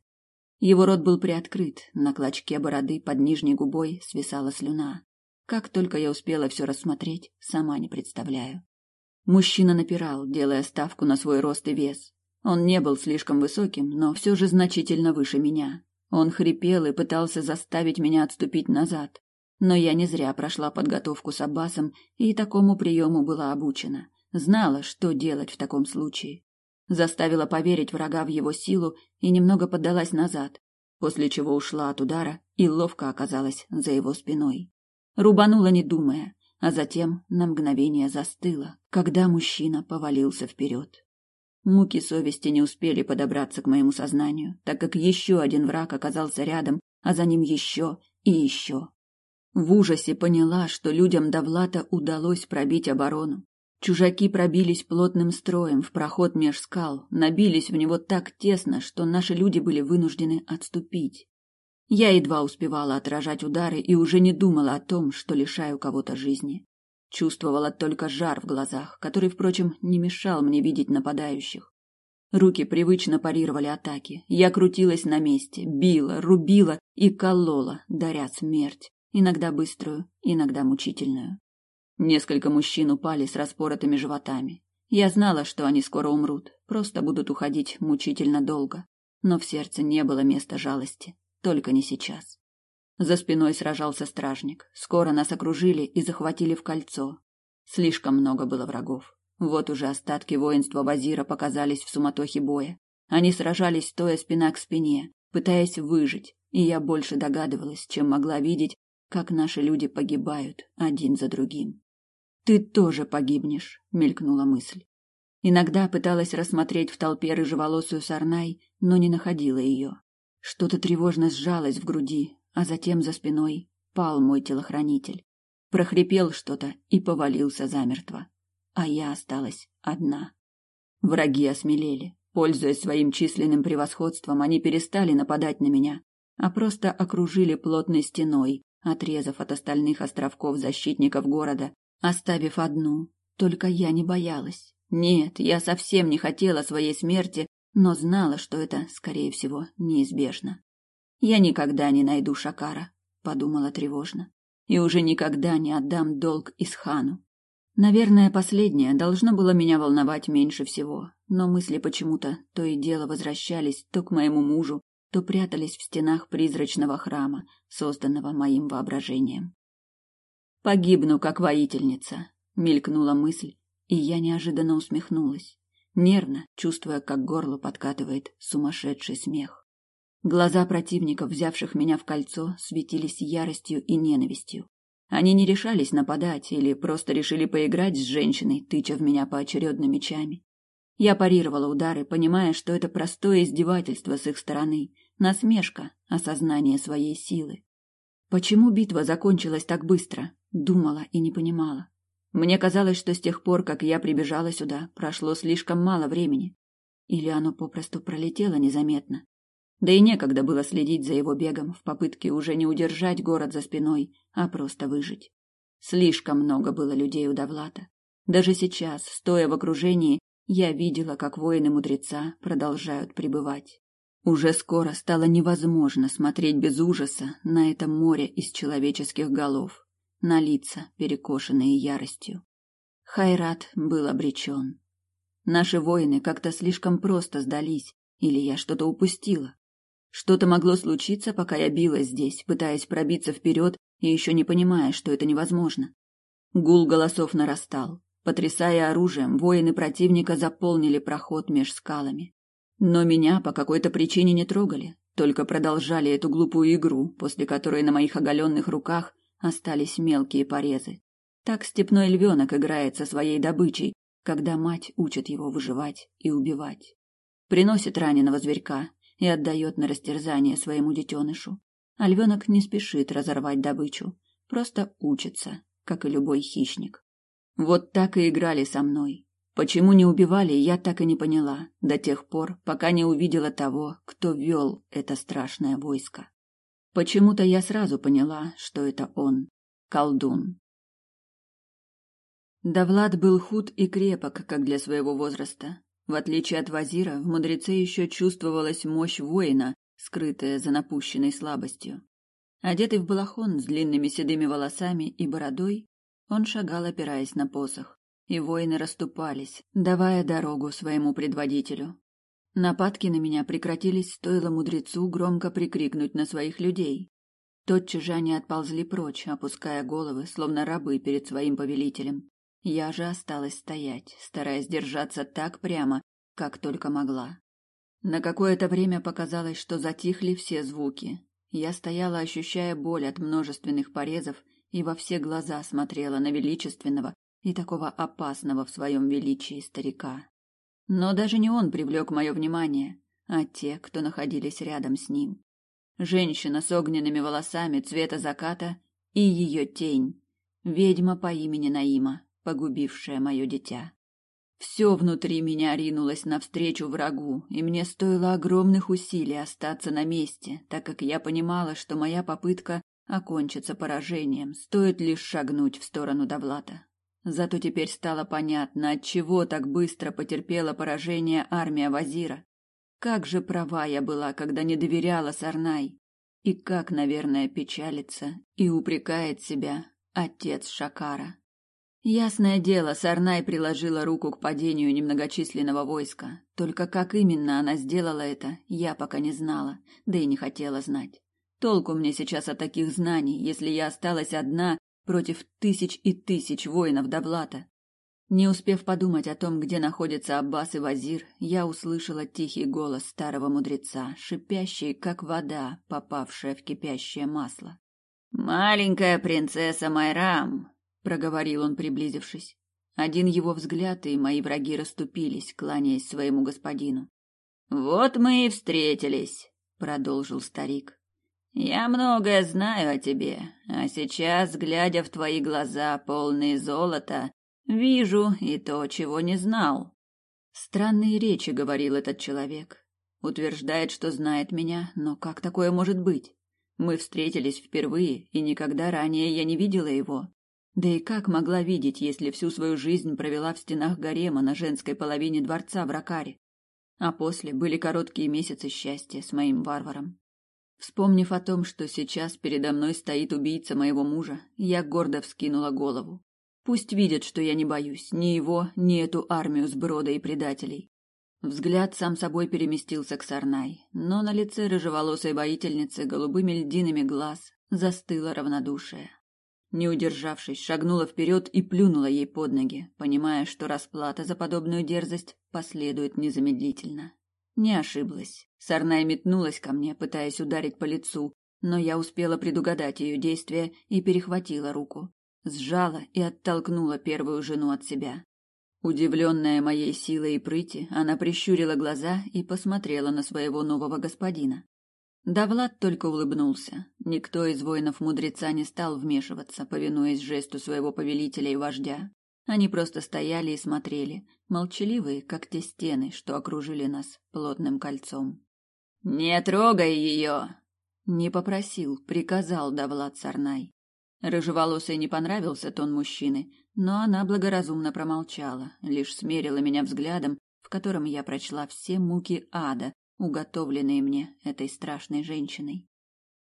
Speaker 1: Его рот был приоткрыт, на клочке бороды под нижней губой свисала слюна. Как только я успела все рассмотреть, сама не представляю. Мужчина напирал, делая ставку на свой рост и вес. Он не был слишком высоким, но все же значительно выше меня. Он хрипел и пытался заставить меня отступить назад. Но я не зря прошла подготовку с Аббасом и такому приему была обучена. Знала, что делать в таком случае. Заставила поверить врага в его силу и немного поддалась назад, после чего ушла от удара и ловко оказалась за его спиной. Рубанула, не думая, а затем на мгновение застыла, когда мужчина повалился вперед. Муки совести не успели подобраться к моему сознанию, так как еще один враг оказался рядом, а за ним еще и еще. В ужасе поняла, что людям Давлата удалось пробить оборону. Чужаки пробились плотным строем в проход меж скал, набились в него так тесно, что наши люди были вынуждены отступить. Я едва успевала отражать удары и уже не думала о том, что лишаю кого-то жизни. Чувствовала только жар в глазах, который, впрочем, не мешал мне видеть нападающих. Руки привычно парировали атаки. Я крутилась на месте, била, рубила и колола, даря смерть, иногда быструю, иногда мучительную. Несколько мужчин упали с распоротыми животами. Я знала, что они скоро умрут, просто будут уходить мучительно долго. Но в сердце не было места жалости. Только не сейчас. За спиной сражался стражник. Скоро нас окружили и захватили в кольцо. Слишком много было врагов. Вот уже остатки воинства Вазира показались в суматохе боя. Они сражались, стоя спина к спине, пытаясь выжить, и я больше догадывалась, чем могла видеть, как наши люди погибают один за другим. «Ты тоже погибнешь», — мелькнула мысль. Иногда пыталась рассмотреть в толпе рыжеволосую Сарнай, но не находила ее. Что-то тревожно сжалось в груди, а затем за спиной пал мой телохранитель. Прохрипел что-то и повалился замертво. А я осталась одна. Враги осмелели. Пользуясь своим численным превосходством, они перестали нападать на меня, а просто окружили плотной стеной, отрезав от остальных островков защитников города, оставив одну. Только я не боялась. Нет, я совсем не хотела своей смерти, но знала, что это, скорее всего, неизбежно. Я никогда не найду Шакара, подумала тревожно, и уже никогда не отдам долг Исхану. Наверное, последнее должно было меня волновать меньше всего, но мысли почему-то то и дело возвращались то к моему мужу, то прятались в стенах призрачного храма, созданного моим воображением. Погибну как воительница, мелькнула мысль, и я неожиданно усмехнулась, нервно чувствуя, как горло подкатывает сумасшедший смех. Глаза противников, взявших меня в кольцо, светились яростью и ненавистью. Они не решались нападать или просто решили поиграть с женщиной, тыча в меня поочередно мечами. Я парировала удары, понимая, что это простое издевательство с их стороны, насмешка, осознание своей силы. Почему битва закончилась так быстро? Думала и не понимала. Мне казалось, что с тех пор, как я прибежала сюда, прошло слишком мало времени. Или оно попросту пролетело незаметно. Да и некогда было следить за его бегом в попытке уже не удержать город за спиной, а просто выжить. Слишком много было людей у Довлата. Даже сейчас, стоя в окружении, я видела, как воины-мудреца продолжают пребывать. Уже скоро стало невозможно смотреть без ужаса на это море из человеческих голов, на лица, перекошенные яростью. Хайрат был обречен. Наши воины как-то слишком просто сдались, или я что-то упустила. Что-то могло случиться, пока я билась здесь, пытаясь пробиться вперед и еще не понимая, что это невозможно. Гул голосов нарастал. Потрясая оружием, воины противника заполнили проход меж скалами. Но меня по какой-то причине не трогали, только продолжали эту глупую игру, после которой на моих оголенных руках остались мелкие порезы. Так степной львенок играет со своей добычей, когда мать учит его выживать и убивать. Приносит раненого зверька, и отдает на растерзание своему детенышу. А львенок не спешит разорвать добычу, просто учится, как и любой хищник. Вот так и играли со мной. Почему не убивали, я так и не поняла, до тех пор, пока не увидела того, кто вел это страшное войско. Почему-то я сразу поняла, что это он, колдун. Давлад был худ и крепок, как для своего возраста, в отличие от Вазира, в мудреце еще чувствовалась мощь воина, скрытая за напущенной слабостью. Одетый в балахон с длинными седыми волосами и бородой, он шагал, опираясь на посох, и воины расступались, давая дорогу своему предводителю. Нападки на меня прекратились, стоило мудрецу громко прикрикнуть на своих людей. Тотчас же они отползли прочь, опуская головы, словно рабы перед своим повелителем. Я же осталась стоять, стараясь держаться так прямо, как только могла. На какое-то время показалось, что затихли все звуки. Я стояла, ощущая боль от множественных порезов, и во все глаза смотрела на величественного и такого опасного в своем величии старика. Но даже не он привлек мое внимание, а те, кто находились рядом с ним. Женщина с огненными волосами цвета заката и ее тень, ведьма по имени Наима погубившая мое дитя. Все внутри меня ринулось навстречу врагу, и мне стоило огромных усилий остаться на месте, так как я понимала, что моя попытка окончится поражением, стоит лишь шагнуть в сторону Довлата. Зато теперь стало понятно, от чего так быстро потерпела поражение армия Вазира. Как же права я была, когда не доверяла Сарнай, и как, наверное, печалится и упрекает себя отец Шакара. Ясное дело, Сарнай приложила руку к падению немногочисленного войска. Только как именно она сделала это, я пока не знала, да и не хотела знать. Толку мне сейчас от таких знаний, если я осталась одна против тысяч и тысяч воинов Давлата. Не успев подумать о том, где находится Аббас и Вазир, я услышала тихий голос старого мудреца, шипящий, как вода, попавшая в кипящее масло. «Маленькая принцесса Майрам, проговорил он, приблизившись. Один его взгляд, и мои враги расступились, кланяясь своему господину. Вот мы и встретились, продолжил старик. Я многое знаю о тебе, а сейчас, глядя в твои глаза, полные золота, вижу и то, чего не знал. Странные речи говорил этот человек. Утверждает, что знает меня, но как такое может быть? Мы встретились впервые, и никогда ранее я не видела его. Да и как могла видеть, если всю свою жизнь провела в стенах гарема на женской половине дворца в Ракаре? А после были короткие месяцы счастья с моим варваром. Вспомнив о том, что сейчас передо мной стоит убийца моего мужа, я гордо вскинула голову. Пусть видят, что я не боюсь ни его, ни эту армию сброда и предателей. Взгляд сам собой переместился к Сарнай, но на лице рыжеволосой воительницы голубыми льдинами глаз застыло равнодушие. Не удержавшись, шагнула вперед и плюнула ей под ноги, понимая, что расплата за подобную дерзость последует незамедлительно. Не ошиблась. Сарнай метнулась ко мне, пытаясь ударить по лицу, но я успела предугадать ее действия и перехватила руку. Сжала и оттолкнула первую жену от себя. Удивленная моей силой и прыти, она прищурила глаза и посмотрела на своего нового господина. Давлад только улыбнулся. Никто из воинов мудреца не стал вмешиваться, повинуясь жесту своего повелителя и вождя. Они просто стояли и смотрели, молчаливые, как те стены, что окружили нас плотным кольцом. «Не трогай ее!» Не попросил, приказал Давлад Сарнай. Рыжеволосой не понравился тон мужчины, но она благоразумно промолчала, лишь смерила меня взглядом, в котором я прочла все муки ада, уготовленные мне этой страшной женщиной.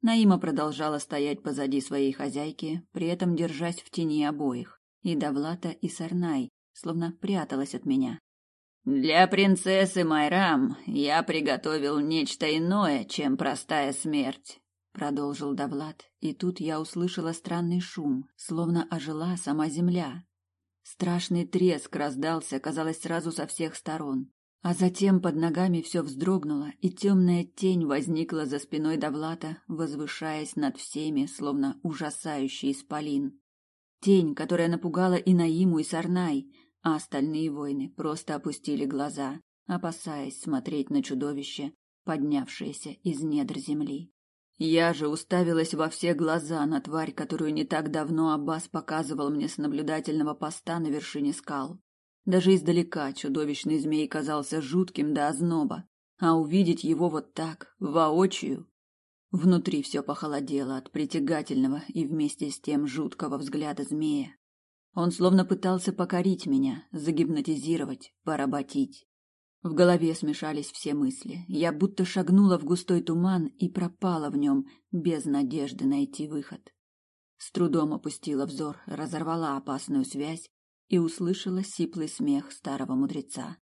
Speaker 1: Наима продолжала стоять позади своей хозяйки, при этом держась в тени обоих, и Давлата, и Сарнай, словно пряталась от меня. «Для принцессы Майрам я приготовил нечто иное, чем простая смерть», — продолжил Давлат, и тут я услышала странный шум, словно ожила сама земля. Страшный треск раздался, казалось, сразу со всех сторон. А затем под ногами все вздрогнуло, и темная тень возникла за спиной Давлата, возвышаясь над всеми, словно ужасающий исполин. Тень, которая напугала и Наиму, и Сарнай, а остальные воины просто опустили глаза, опасаясь смотреть на чудовище, поднявшееся из недр земли. Я же уставилась во все глаза на тварь, которую не так давно Аббас показывал мне с наблюдательного поста на вершине скал. Даже издалека чудовищный змей казался жутким до озноба, а увидеть его вот так, воочию... Внутри все похолодело от притягательного и вместе с тем жуткого взгляда змея. Он словно пытался покорить меня, загипнотизировать, поработить. В голове смешались все мысли. Я будто шагнула в густой туман и пропала в нем, без надежды найти выход. С трудом опустила взор, разорвала опасную связь и услышала сиплый смех старого мудреца.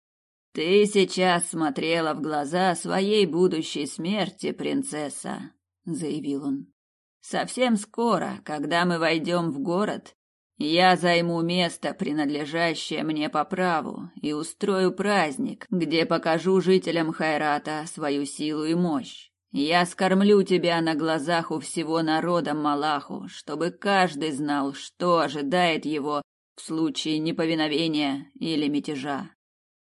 Speaker 1: Ты сейчас смотрела в глаза своей будущей смерти, принцесса, заявил он. Совсем скоро, когда мы войдем в город, я займу место, принадлежащее мне по праву, и устрою праздник, где покажу жителям Хайрата свою силу и мощь. Я скормлю тебя на глазах у всего народа Малаху, чтобы каждый знал, что ожидает его в случае неповиновения или мятежа.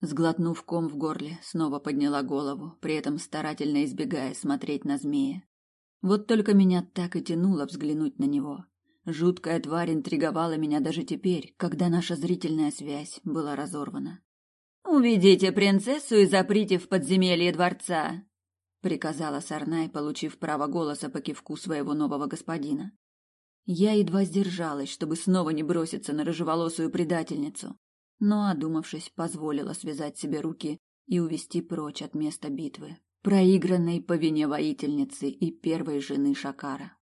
Speaker 1: Сглотнув ком в горле, снова подняла голову, при этом старательно избегая смотреть на змея. Вот только меня так и тянуло взглянуть на него. Жуткая тварь интриговала меня даже теперь, когда наша зрительная связь была разорвана. «Уведите принцессу и заприте в подземелье дворца», — приказала Сарнай, получив право голоса по кивку своего нового господина. Я едва сдержалась, чтобы снова не броситься на рыжеволосую предательницу, но, одумавшись, позволила связать себе руки и увести прочь от места битвы, проигранной по вине воительницы и первой жены Шакара.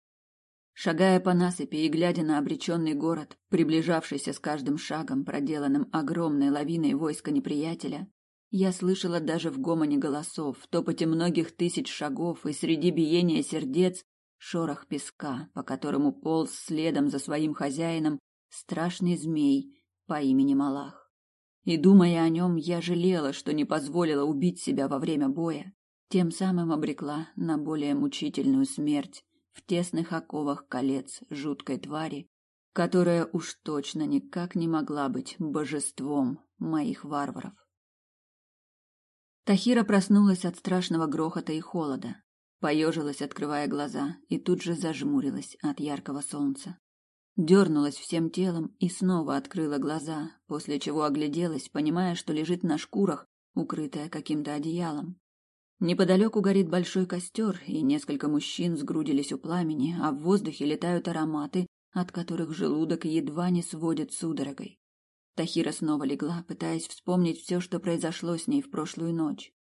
Speaker 1: Шагая по насыпи и глядя на обреченный город, приближавшийся с каждым шагом, проделанным огромной лавиной войска неприятеля, я слышала даже в гомоне голосов, в топоте многих тысяч шагов и среди биения сердец шорох песка, по которому полз следом за своим хозяином страшный змей по имени Малах. И думая о нем, я жалела, что не позволила убить себя во время боя, тем самым обрекла на более мучительную смерть в тесных оковах колец жуткой твари, которая уж точно никак не могла быть божеством моих варваров. Тахира проснулась от страшного грохота и холода. Поежилась, открывая глаза, и тут же зажмурилась от яркого солнца. Дернулась всем телом и снова открыла глаза, после чего огляделась, понимая, что лежит на шкурах, укрытая каким-то одеялом. Неподалеку горит большой костер, и несколько мужчин сгрудились у пламени, а в воздухе летают ароматы, от которых желудок едва не сводит судорогой. Тахира снова легла, пытаясь вспомнить все, что произошло с ней в прошлую ночь.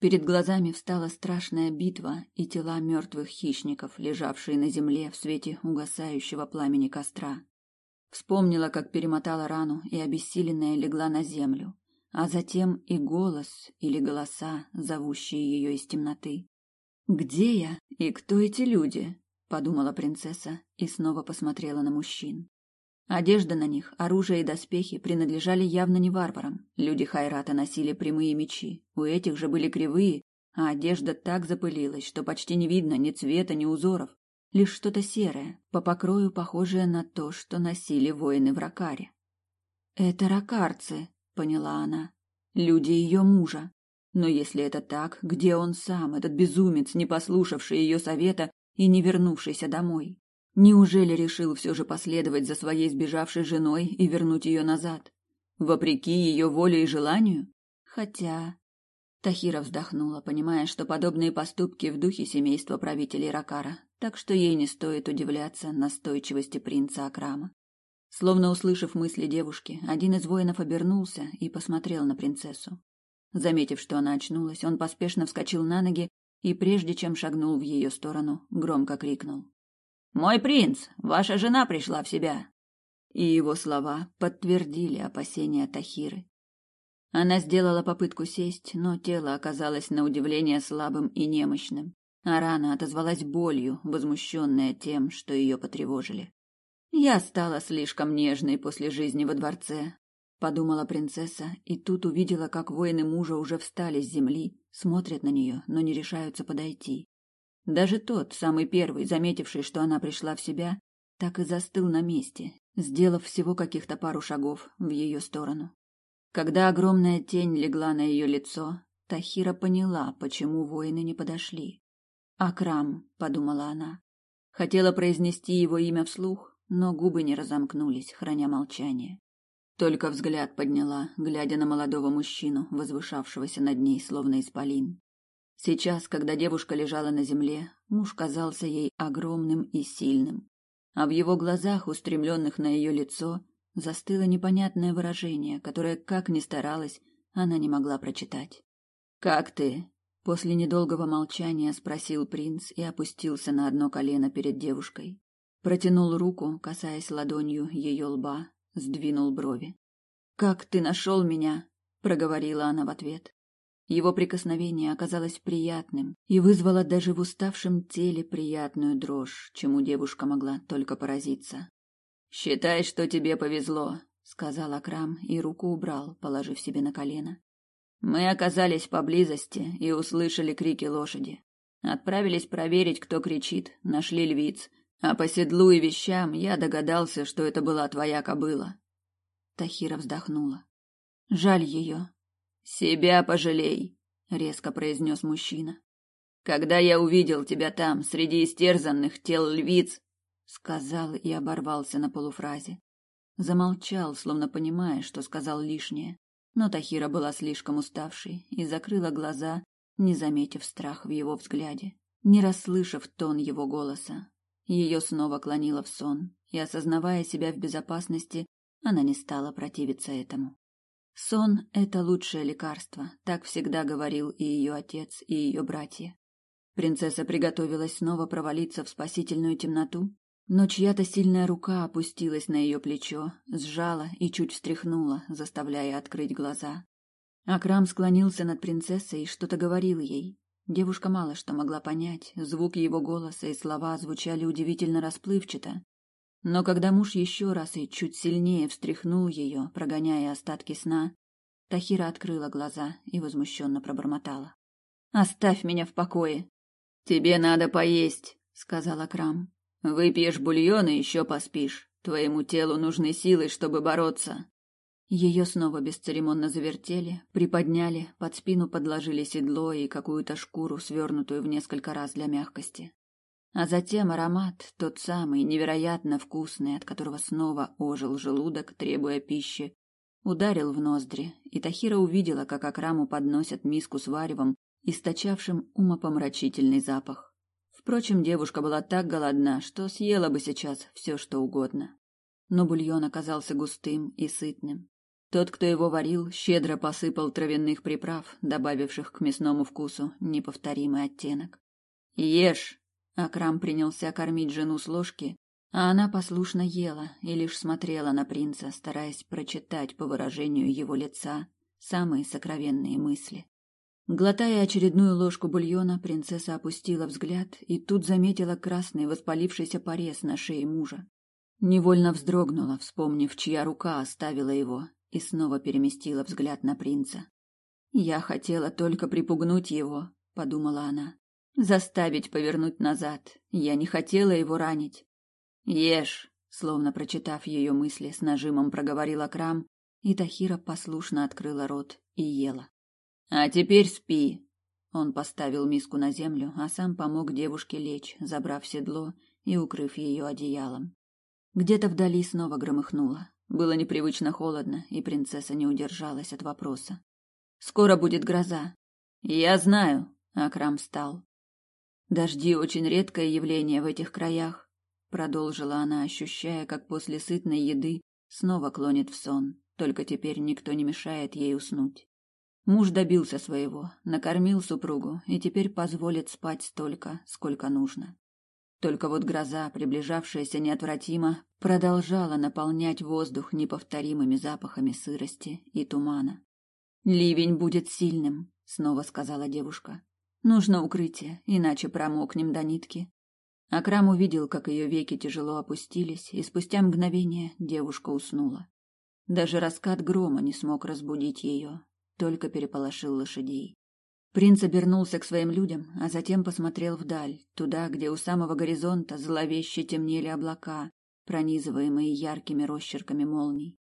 Speaker 1: Перед глазами встала страшная битва и тела мертвых хищников, лежавшие на земле в свете угасающего пламени костра. Вспомнила, как перемотала рану и обессиленная легла на землю, а затем и голос или голоса, зовущие ее из темноты. «Где я и кто эти люди?» — подумала принцесса и снова посмотрела на мужчин. Одежда на них, оружие и доспехи принадлежали явно не варварам. Люди Хайрата носили прямые мечи, у этих же были кривые, а одежда так запылилась, что почти не видно ни цвета, ни узоров, лишь что-то серое, по покрою похожее на то, что носили воины в Ракаре. «Это ракарцы», — поняла она, — «люди ее мужа. Но если это так, где он сам, этот безумец, не послушавший ее совета и не вернувшийся домой?» Неужели решил все же последовать за своей сбежавшей женой и вернуть ее назад? Вопреки ее воле и желанию? Хотя... Тахира вздохнула, понимая, что подобные поступки в духе семейства правителей Ракара, так что ей не стоит удивляться настойчивости принца Акрама. Словно услышав мысли девушки, один из воинов обернулся и посмотрел на принцессу. Заметив, что она очнулась, он поспешно вскочил на ноги и, прежде чем шагнул в ее сторону, громко крикнул. Мой принц, ваша жена пришла в себя. И его слова подтвердили опасения Тахиры. Она сделала попытку сесть, но тело оказалось на удивление слабым и немощным, а рана отозвалась болью, возмущенная тем, что ее потревожили. Я стала слишком нежной после жизни во дворце, подумала принцесса, и тут увидела, как воины мужа уже встали с земли, смотрят на нее, но не решаются подойти. Даже тот, самый первый, заметивший, что она пришла в себя, так и застыл на месте, сделав всего каких-то пару шагов в ее сторону. Когда огромная тень легла на ее лицо, Тахира поняла, почему воины не подошли. «Акрам», — подумала она. Хотела произнести его имя вслух, но губы не разомкнулись, храня молчание. Только взгляд подняла, глядя на молодого мужчину, возвышавшегося над ней, словно исполин. Сейчас, когда девушка лежала на земле, муж казался ей огромным и сильным, а в его глазах, устремленных на ее лицо, застыло непонятное выражение, которое, как ни старалась, она не могла прочитать. «Как ты?» — после недолгого молчания спросил принц и опустился на одно колено перед девушкой. Протянул руку, касаясь ладонью ее лба, сдвинул брови. «Как ты нашел меня?» — проговорила она в ответ. Его прикосновение оказалось приятным и вызвало даже в уставшем теле приятную дрожь, чему девушка могла только поразиться. «Считай, что тебе повезло», — сказал Акрам и руку убрал, положив себе на колено. «Мы оказались поблизости и услышали крики лошади. Отправились проверить, кто кричит, нашли львиц, а по седлу и вещам я догадался, что это была твоя кобыла». Тахира вздохнула. «Жаль ее», себя пожалей, резко произнес мужчина. Когда я увидел тебя там, среди истерзанных тел львиц, сказал и оборвался на полуфразе. Замолчал, словно понимая, что сказал лишнее. Но Тахира была слишком уставшей и закрыла глаза, не заметив страх в его взгляде, не расслышав тон его голоса. Ее снова клонило в сон, и, осознавая себя в безопасности, она не стала противиться этому. Сон – это лучшее лекарство, так всегда говорил и ее отец, и ее братья. Принцесса приготовилась снова провалиться в спасительную темноту, но чья-то сильная рука опустилась на ее плечо, сжала и чуть встряхнула, заставляя открыть глаза. Акрам склонился над принцессой и что-то говорил ей. Девушка мало что могла понять, звук его голоса и слова звучали удивительно расплывчато, но когда муж еще раз и чуть сильнее встряхнул ее, прогоняя остатки сна, Тахира открыла глаза и возмущенно пробормотала. «Оставь меня в покое!» «Тебе надо поесть», — сказал Акрам. «Выпьешь бульон и еще поспишь. Твоему телу нужны силы, чтобы бороться». Ее снова бесцеремонно завертели, приподняли, под спину подложили седло и какую-то шкуру, свернутую в несколько раз для мягкости. А затем аромат, тот самый, невероятно вкусный, от которого снова ожил желудок, требуя пищи, ударил в ноздри, и Тахира увидела, как Акраму подносят миску с варевом, источавшим умопомрачительный запах. Впрочем, девушка была так голодна, что съела бы сейчас все, что угодно. Но бульон оказался густым и сытным. Тот, кто его варил, щедро посыпал травяных приправ, добавивших к мясному вкусу неповторимый оттенок. «Ешь!» Акрам принялся кормить жену с ложки, а она послушно ела и лишь смотрела на принца, стараясь прочитать по выражению его лица самые сокровенные мысли. Глотая очередную ложку бульона, принцесса опустила взгляд и тут заметила красный воспалившийся порез на шее мужа. Невольно вздрогнула, вспомнив, чья рука оставила его, и снова переместила взгляд на принца. «Я хотела только припугнуть его», — подумала она. «Заставить повернуть назад. Я не хотела его ранить». «Ешь», — словно прочитав ее мысли, с нажимом проговорила Крам, и Тахира послушно открыла рот и ела. «А теперь спи». Он поставил миску на землю, а сам помог девушке лечь, забрав седло и укрыв ее одеялом. Где-то вдали снова громыхнуло. Было непривычно холодно, и принцесса не удержалась от вопроса. «Скоро будет гроза». «Я знаю», — Акрам встал. «Дожди — очень редкое явление в этих краях», — продолжила она, ощущая, как после сытной еды снова клонит в сон, только теперь никто не мешает ей уснуть. Муж добился своего, накормил супругу и теперь позволит спать столько, сколько нужно. Только вот гроза, приближавшаяся неотвратимо, продолжала наполнять воздух неповторимыми запахами сырости и тумана. «Ливень будет сильным», — снова сказала девушка. «Нужно укрытие, иначе промокнем до нитки». Акрам увидел, как ее веки тяжело опустились, и спустя мгновение девушка уснула. Даже раскат грома не смог разбудить ее, только переполошил лошадей. Принц обернулся к своим людям, а затем посмотрел вдаль, туда, где у самого горизонта зловеще темнели облака, пронизываемые яркими росчерками молний.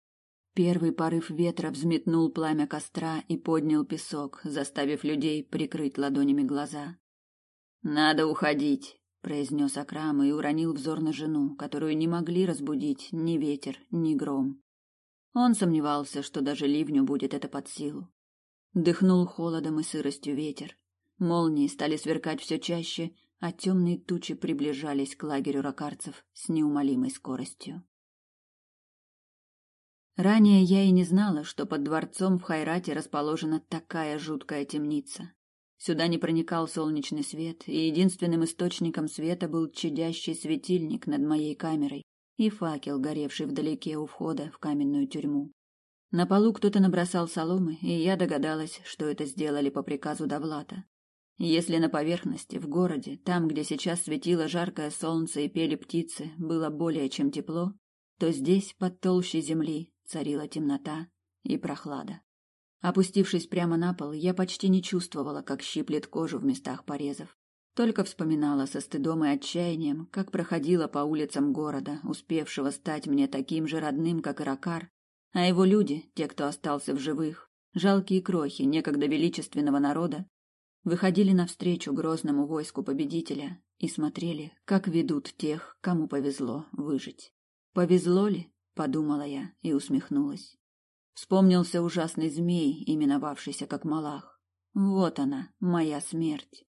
Speaker 1: Первый порыв ветра взметнул пламя костра и поднял песок, заставив людей прикрыть ладонями глаза. «Надо уходить», — произнес Акрам и уронил взор на жену, которую не могли разбудить ни ветер, ни гром. Он сомневался, что даже ливню будет это под силу. Дыхнул холодом и сыростью ветер. Молнии стали сверкать все чаще, а темные тучи приближались к лагерю ракарцев с неумолимой скоростью. Ранее я и не знала, что под дворцом в Хайрате расположена такая жуткая темница. Сюда не проникал солнечный свет, и единственным источником света был чадящий светильник над моей камерой и факел, горевший вдалеке у входа в каменную тюрьму. На полу кто-то набросал соломы, и я догадалась, что это сделали по приказу Давлата. Если на поверхности, в городе, там, где сейчас светило жаркое солнце и пели птицы, было более чем тепло, то здесь, под толщей земли, царила темнота и прохлада. Опустившись прямо на пол, я почти не чувствовала, как щиплет кожу в местах порезов. Только вспоминала со стыдом и отчаянием, как проходила по улицам города, успевшего стать мне таким же родным, как и Ракар, а его люди, те, кто остался в живых, жалкие крохи некогда величественного народа, выходили навстречу грозному войску победителя и смотрели, как ведут тех, кому повезло выжить. Повезло ли? подумала я и усмехнулась. Вспомнился ужасный змей, именовавшийся как Малах. Вот она, моя смерть.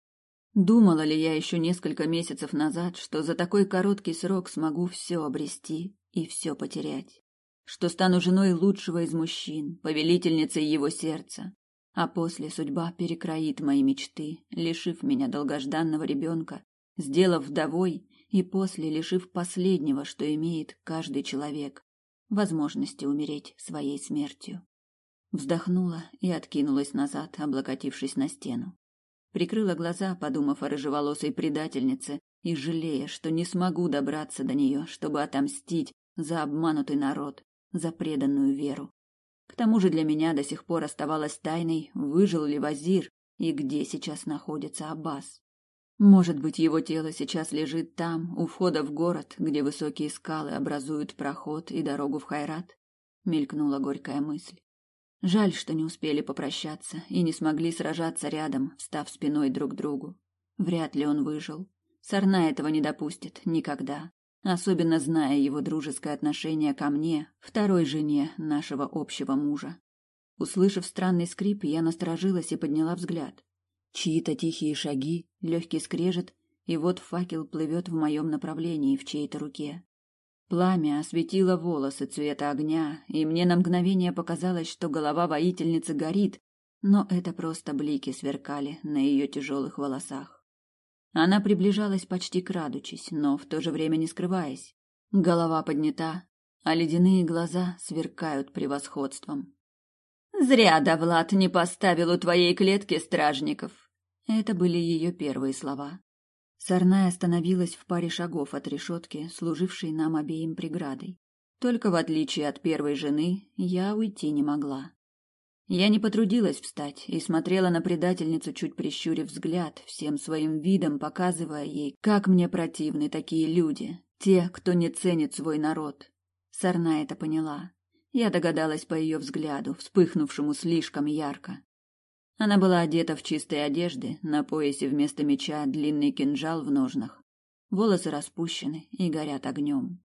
Speaker 1: Думала ли я еще несколько месяцев назад, что за такой короткий срок смогу все обрести и все потерять? Что стану женой лучшего из мужчин, повелительницей его сердца. А после судьба перекроит мои мечты, лишив меня долгожданного ребенка, сделав вдовой и после лишив последнего, что имеет каждый человек, возможности умереть своей смертью. Вздохнула и откинулась назад, облокотившись на стену. Прикрыла глаза, подумав о рыжеволосой предательнице и жалея, что не смогу добраться до нее, чтобы отомстить за обманутый народ, за преданную веру. К тому же для меня до сих пор оставалось тайной, выжил ли Вазир и где сейчас находится Аббас. Может быть, его тело сейчас лежит там, у входа в город, где высокие скалы образуют проход и дорогу в Хайрат? мелькнула горькая мысль. Жаль, что не успели попрощаться и не смогли сражаться рядом, став спиной друг к другу. Вряд ли он выжил. Сарна этого не допустит никогда, особенно зная его дружеское отношение ко мне, второй жене нашего общего мужа. Услышав странный скрип, я насторожилась и подняла взгляд. Чьи-то тихие шаги, легкий скрежет, и вот факел плывет в моем направлении в чьей-то руке. Пламя осветило волосы цвета огня, и мне на мгновение показалось, что голова воительницы горит, но это просто блики сверкали на ее тяжелых волосах. Она приближалась почти крадучись, но в то же время не скрываясь. Голова поднята, а ледяные глаза сверкают превосходством. «Зря Давлад не поставил у твоей клетки стражников!» Это были ее первые слова. Сарная остановилась в паре шагов от решетки, служившей нам обеим преградой. Только в отличие от первой жены, я уйти не могла. Я не потрудилась встать и смотрела на предательницу, чуть прищурив взгляд, всем своим видом показывая ей, как мне противны такие люди, те, кто не ценит свой народ. Сарна это поняла. Я догадалась по ее взгляду, вспыхнувшему слишком ярко. Она была одета в чистые одежды, на поясе вместо меча длинный кинжал в ножнах. Волосы распущены и горят огнем.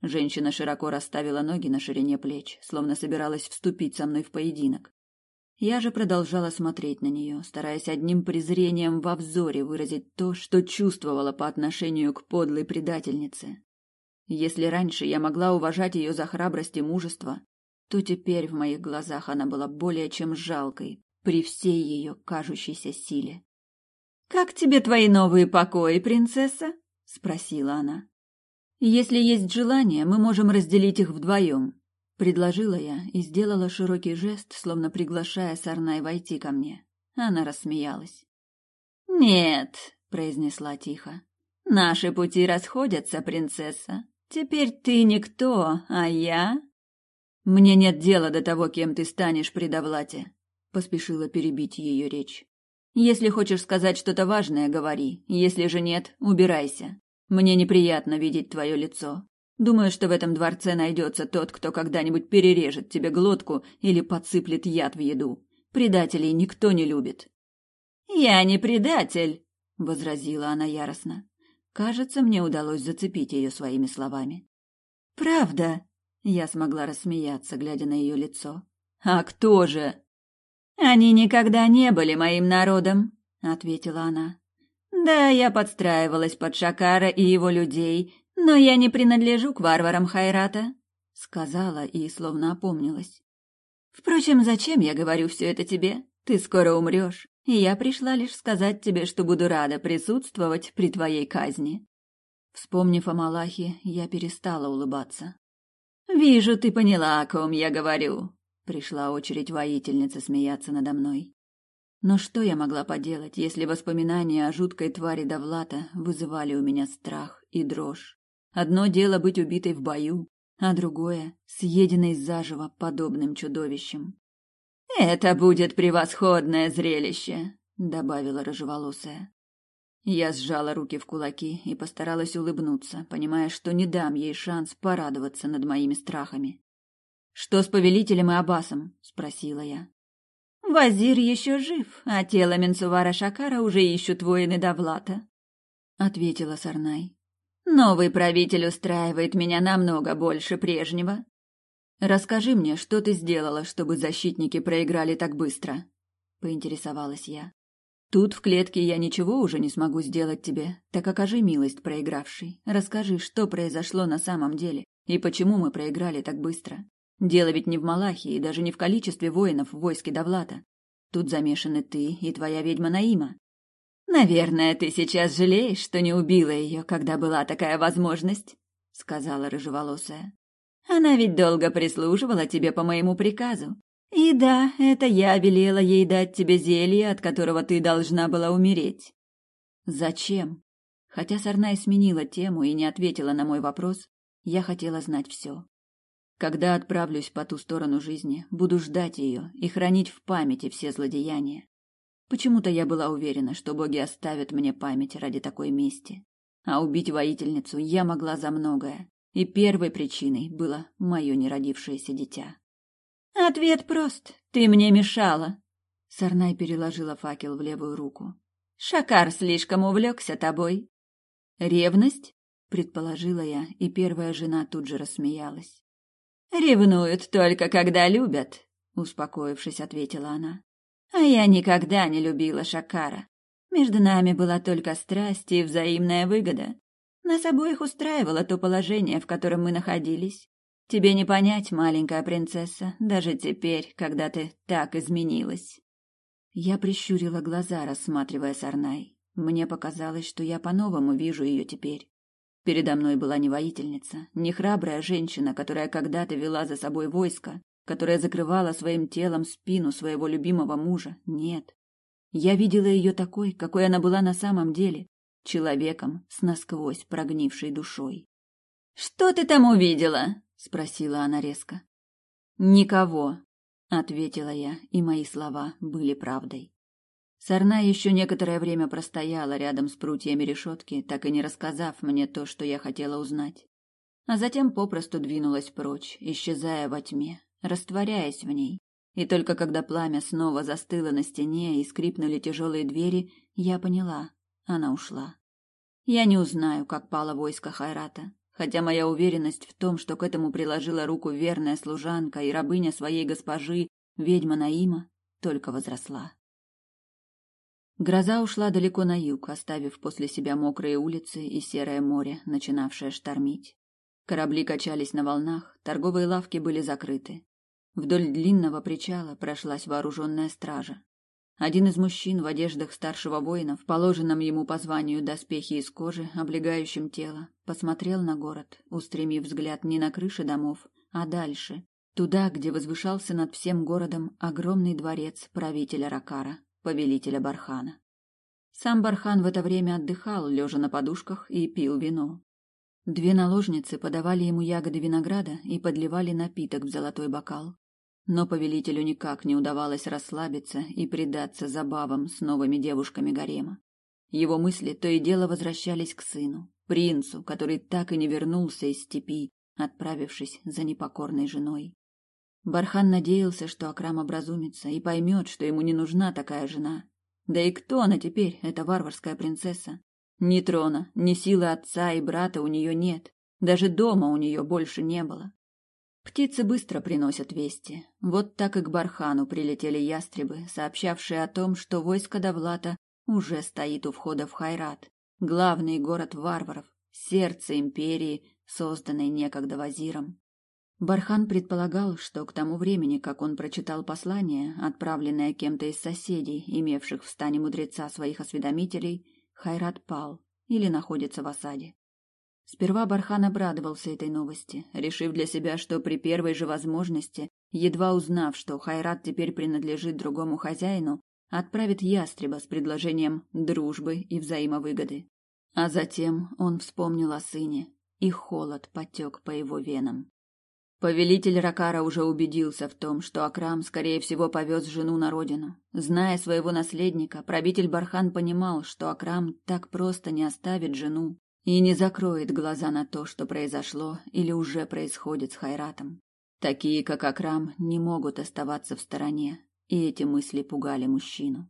Speaker 1: Женщина широко расставила ноги на ширине плеч, словно собиралась вступить со мной в поединок. Я же продолжала смотреть на нее, стараясь одним презрением во взоре выразить то, что чувствовала по отношению к подлой предательнице. Если раньше я могла уважать ее за храбрость и мужество, то теперь в моих глазах она была более чем жалкой, при всей ее кажущейся силе. «Как тебе твои новые покои, принцесса?» — спросила она. «Если есть желание, мы можем разделить их вдвоем», — предложила я и сделала широкий жест, словно приглашая Сарнай войти ко мне. Она рассмеялась. «Нет», — произнесла тихо, — «наши пути расходятся, принцесса. Теперь ты никто, а я...» «Мне нет дела до того, кем ты станешь при Довлате», поспешила перебить ее речь. Если хочешь сказать что-то важное, говори. Если же нет, убирайся. Мне неприятно видеть твое лицо. Думаю, что в этом дворце найдется тот, кто когда-нибудь перережет тебе глотку или подсыплет яд в еду. Предателей никто не любит. Я не предатель, возразила она яростно. Кажется, мне удалось зацепить ее своими словами. Правда? Я смогла рассмеяться, глядя на ее лицо. А кто же? Они никогда не были моим народом, ответила она. Да, я подстраивалась под Шакара и его людей, но я не принадлежу к варварам Хайрата, сказала и словно опомнилась. Впрочем, зачем я говорю все это тебе? Ты скоро умрешь, и я пришла лишь сказать тебе, что буду рада присутствовать при твоей казни. Вспомнив о Малахе, я перестала улыбаться. Вижу, ты поняла, о ком я говорю, Пришла очередь воительницы смеяться надо мной. Но что я могла поделать, если воспоминания о жуткой твари Довлата вызывали у меня страх и дрожь? Одно дело быть убитой в бою, а другое — съеденной заживо подобным чудовищем. «Это будет превосходное зрелище», — добавила рыжеволосая. Я сжала руки в кулаки и постаралась улыбнуться, понимая, что не дам ей шанс порадоваться над моими страхами. Что с повелителем и аббасом? спросила я. Вазир еще жив, а тело Менсувара Шакара уже ищут воины Давлата, ответила Сарнай. Новый правитель устраивает меня намного больше прежнего. Расскажи мне, что ты сделала, чтобы защитники проиграли так быстро? поинтересовалась я. Тут в клетке я ничего уже не смогу сделать тебе, так окажи милость проигравшей. Расскажи, что произошло на самом деле и почему мы проиграли так быстро. Дело ведь не в Малахе и даже не в количестве воинов в войске Давлата. Тут замешаны ты и твоя ведьма Наима. Наверное, ты сейчас жалеешь, что не убила ее, когда была такая возможность, сказала рыжеволосая. Она ведь долго прислуживала тебе по моему приказу. И да, это я велела ей дать тебе зелье, от которого ты должна была умереть. Зачем? Хотя Сарнай сменила тему и не ответила на мой вопрос, я хотела знать все. Когда отправлюсь по ту сторону жизни, буду ждать ее и хранить в памяти все злодеяния. Почему-то я была уверена, что боги оставят мне память ради такой мести. А убить воительницу я могла за многое. и первой причиной было мое неродившееся дитя.
Speaker 2: Ответ прост. Ты мне мешала.
Speaker 1: Сарнай переложила факел в левую руку.
Speaker 2: Шакар слишком увлекся тобой.
Speaker 1: Ревность? предположила я, и первая жена тут же рассмеялась.
Speaker 2: Ревнуют только когда любят, успокоившись, ответила она. А я никогда не любила Шакара. Между нами была только страсть и взаимная выгода. Нас обоих устраивало то положение, в котором мы находились. Тебе не понять, маленькая принцесса, даже теперь, когда ты так изменилась.
Speaker 1: Я прищурила глаза, рассматривая Сарнай. Мне показалось, что я по-новому вижу ее теперь. Передо мной была не воительница, не храбрая женщина, которая когда-то вела за собой войско, которая закрывала своим телом спину своего любимого мужа. Нет. Я видела ее такой, какой она была на самом деле, человеком с насквозь прогнившей душой.
Speaker 2: «Что ты там увидела?» — спросила она резко.
Speaker 1: «Никого», — ответила я, и мои слова были правдой. Сарна еще некоторое время простояла рядом с прутьями решетки, так и не рассказав мне то, что я хотела узнать. А затем попросту двинулась прочь, исчезая во тьме, растворяясь в ней. И только когда пламя снова застыло на стене и скрипнули тяжелые двери, я поняла, она ушла. Я не узнаю, как пало войско Хайрата, хотя моя уверенность в том, что к этому приложила руку верная служанка и рабыня своей госпожи, ведьма Наима, только возросла. Гроза ушла далеко на юг, оставив после себя мокрые улицы и серое море, начинавшее штормить. Корабли качались на волнах, торговые лавки были закрыты. Вдоль длинного причала прошлась вооруженная стража. Один из мужчин в одеждах старшего воина, в положенном ему по званию доспехи из кожи, облегающем тело, посмотрел на город, устремив взгляд не на крыши домов, а дальше, туда, где возвышался над всем городом огромный дворец правителя Ракара, повелителя Бархана. Сам Бархан в это время отдыхал, лежа на подушках, и пил вино. Две наложницы подавали ему ягоды винограда и подливали напиток в золотой бокал. Но повелителю никак не удавалось расслабиться и предаться забавам с новыми девушками гарема. Его мысли то и дело возвращались к сыну, принцу, который так и не вернулся из степи, отправившись за непокорной женой. Бархан надеялся, что Акрам образумится и поймет, что ему не нужна такая жена. Да и кто она теперь, эта варварская принцесса? Ни трона, ни силы отца и брата у нее нет. Даже дома у нее больше не было. Птицы быстро приносят вести. Вот так и к Бархану прилетели ястребы, сообщавшие о том, что войско Давлата уже стоит у входа в Хайрат, главный город варваров, сердце империи, созданной некогда вазиром. Бархан предполагал, что к тому времени, как он прочитал послание, отправленное кем-то из соседей, имевших в стане мудреца своих осведомителей, Хайрат пал или находится в осаде. Сперва Бархан обрадовался этой новости, решив для себя, что при первой же возможности, едва узнав, что Хайрат теперь принадлежит другому хозяину, отправит ястреба с предложением дружбы и взаимовыгоды. А затем он вспомнил о сыне, и холод потек по его венам. Повелитель Ракара уже убедился в том, что Акрам, скорее всего, повез жену на родину. Зная своего наследника, правитель Бархан понимал, что Акрам так просто не оставит жену, и не закроет глаза на то, что произошло или уже происходит с Хайратом. Такие, как Акрам, не могут оставаться в стороне, и эти мысли пугали мужчину.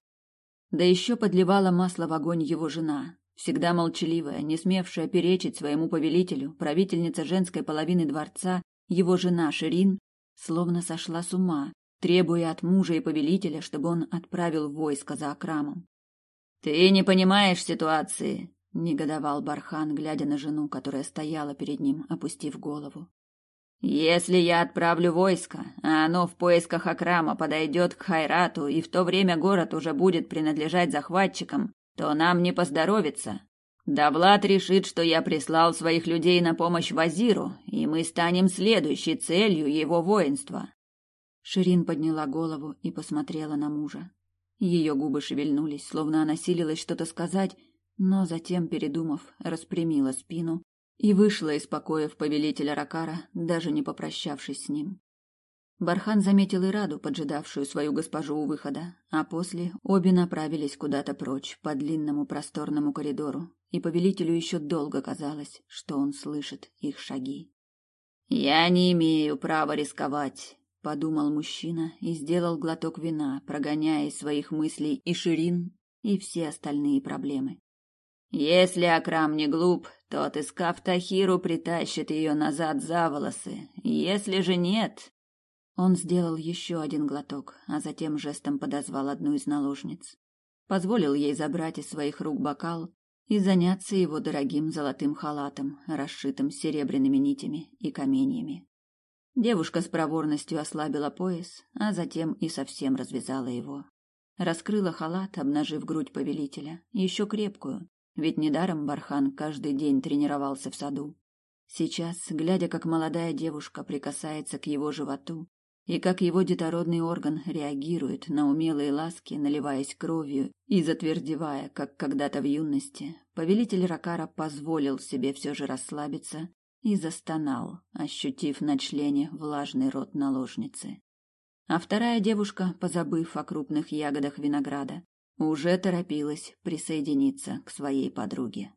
Speaker 1: Да еще подливала масло в огонь его жена, всегда молчаливая, не смевшая перечить своему повелителю, правительница женской половины дворца, его жена Ширин, словно сошла с ума, требуя от мужа и повелителя, чтобы он отправил войско за Акрамом. «Ты не понимаешь ситуации», негодовал Бархан, глядя на жену, которая стояла перед ним, опустив голову. Если я отправлю войско, а оно в поисках Акрама подойдет к Хайрату, и в то время город уже будет принадлежать захватчикам, то нам не поздоровится. Давлад решит, что я прислал своих людей на помощь Вазиру, и мы станем следующей целью его воинства. Ширин подняла голову и посмотрела на мужа. Ее губы шевельнулись, словно она силилась что-то сказать, но затем, передумав, распрямила спину и вышла из покоев повелителя Ракара, даже не попрощавшись с ним. Бархан заметил Ираду, поджидавшую свою госпожу у выхода, а после обе направились куда-то прочь по длинному просторному коридору, и повелителю еще долго казалось, что он слышит их шаги. Я не имею права рисковать, подумал мужчина и сделал глоток вина, прогоняя из своих мыслей и Ширин, и все остальные проблемы. Если Акрам не глуп, то, отыскав Тахиру, притащит ее назад за волосы. Если же нет... Он сделал еще один глоток, а затем жестом подозвал одну из наложниц. Позволил ей забрать из своих рук бокал и заняться его дорогим золотым халатом, расшитым серебряными нитями и каменьями. Девушка с проворностью ослабила пояс, а затем и совсем развязала его. Раскрыла халат, обнажив грудь повелителя, еще крепкую, ведь недаром Бархан каждый день тренировался в саду. Сейчас, глядя, как молодая девушка прикасается к его животу, и как его детородный орган реагирует на умелые ласки, наливаясь кровью и затвердевая, как когда-то в юности, повелитель Ракара позволил себе все же расслабиться и застонал, ощутив на члене влажный рот наложницы. А вторая девушка, позабыв о крупных ягодах винограда, уже торопилась присоединиться к своей подруге.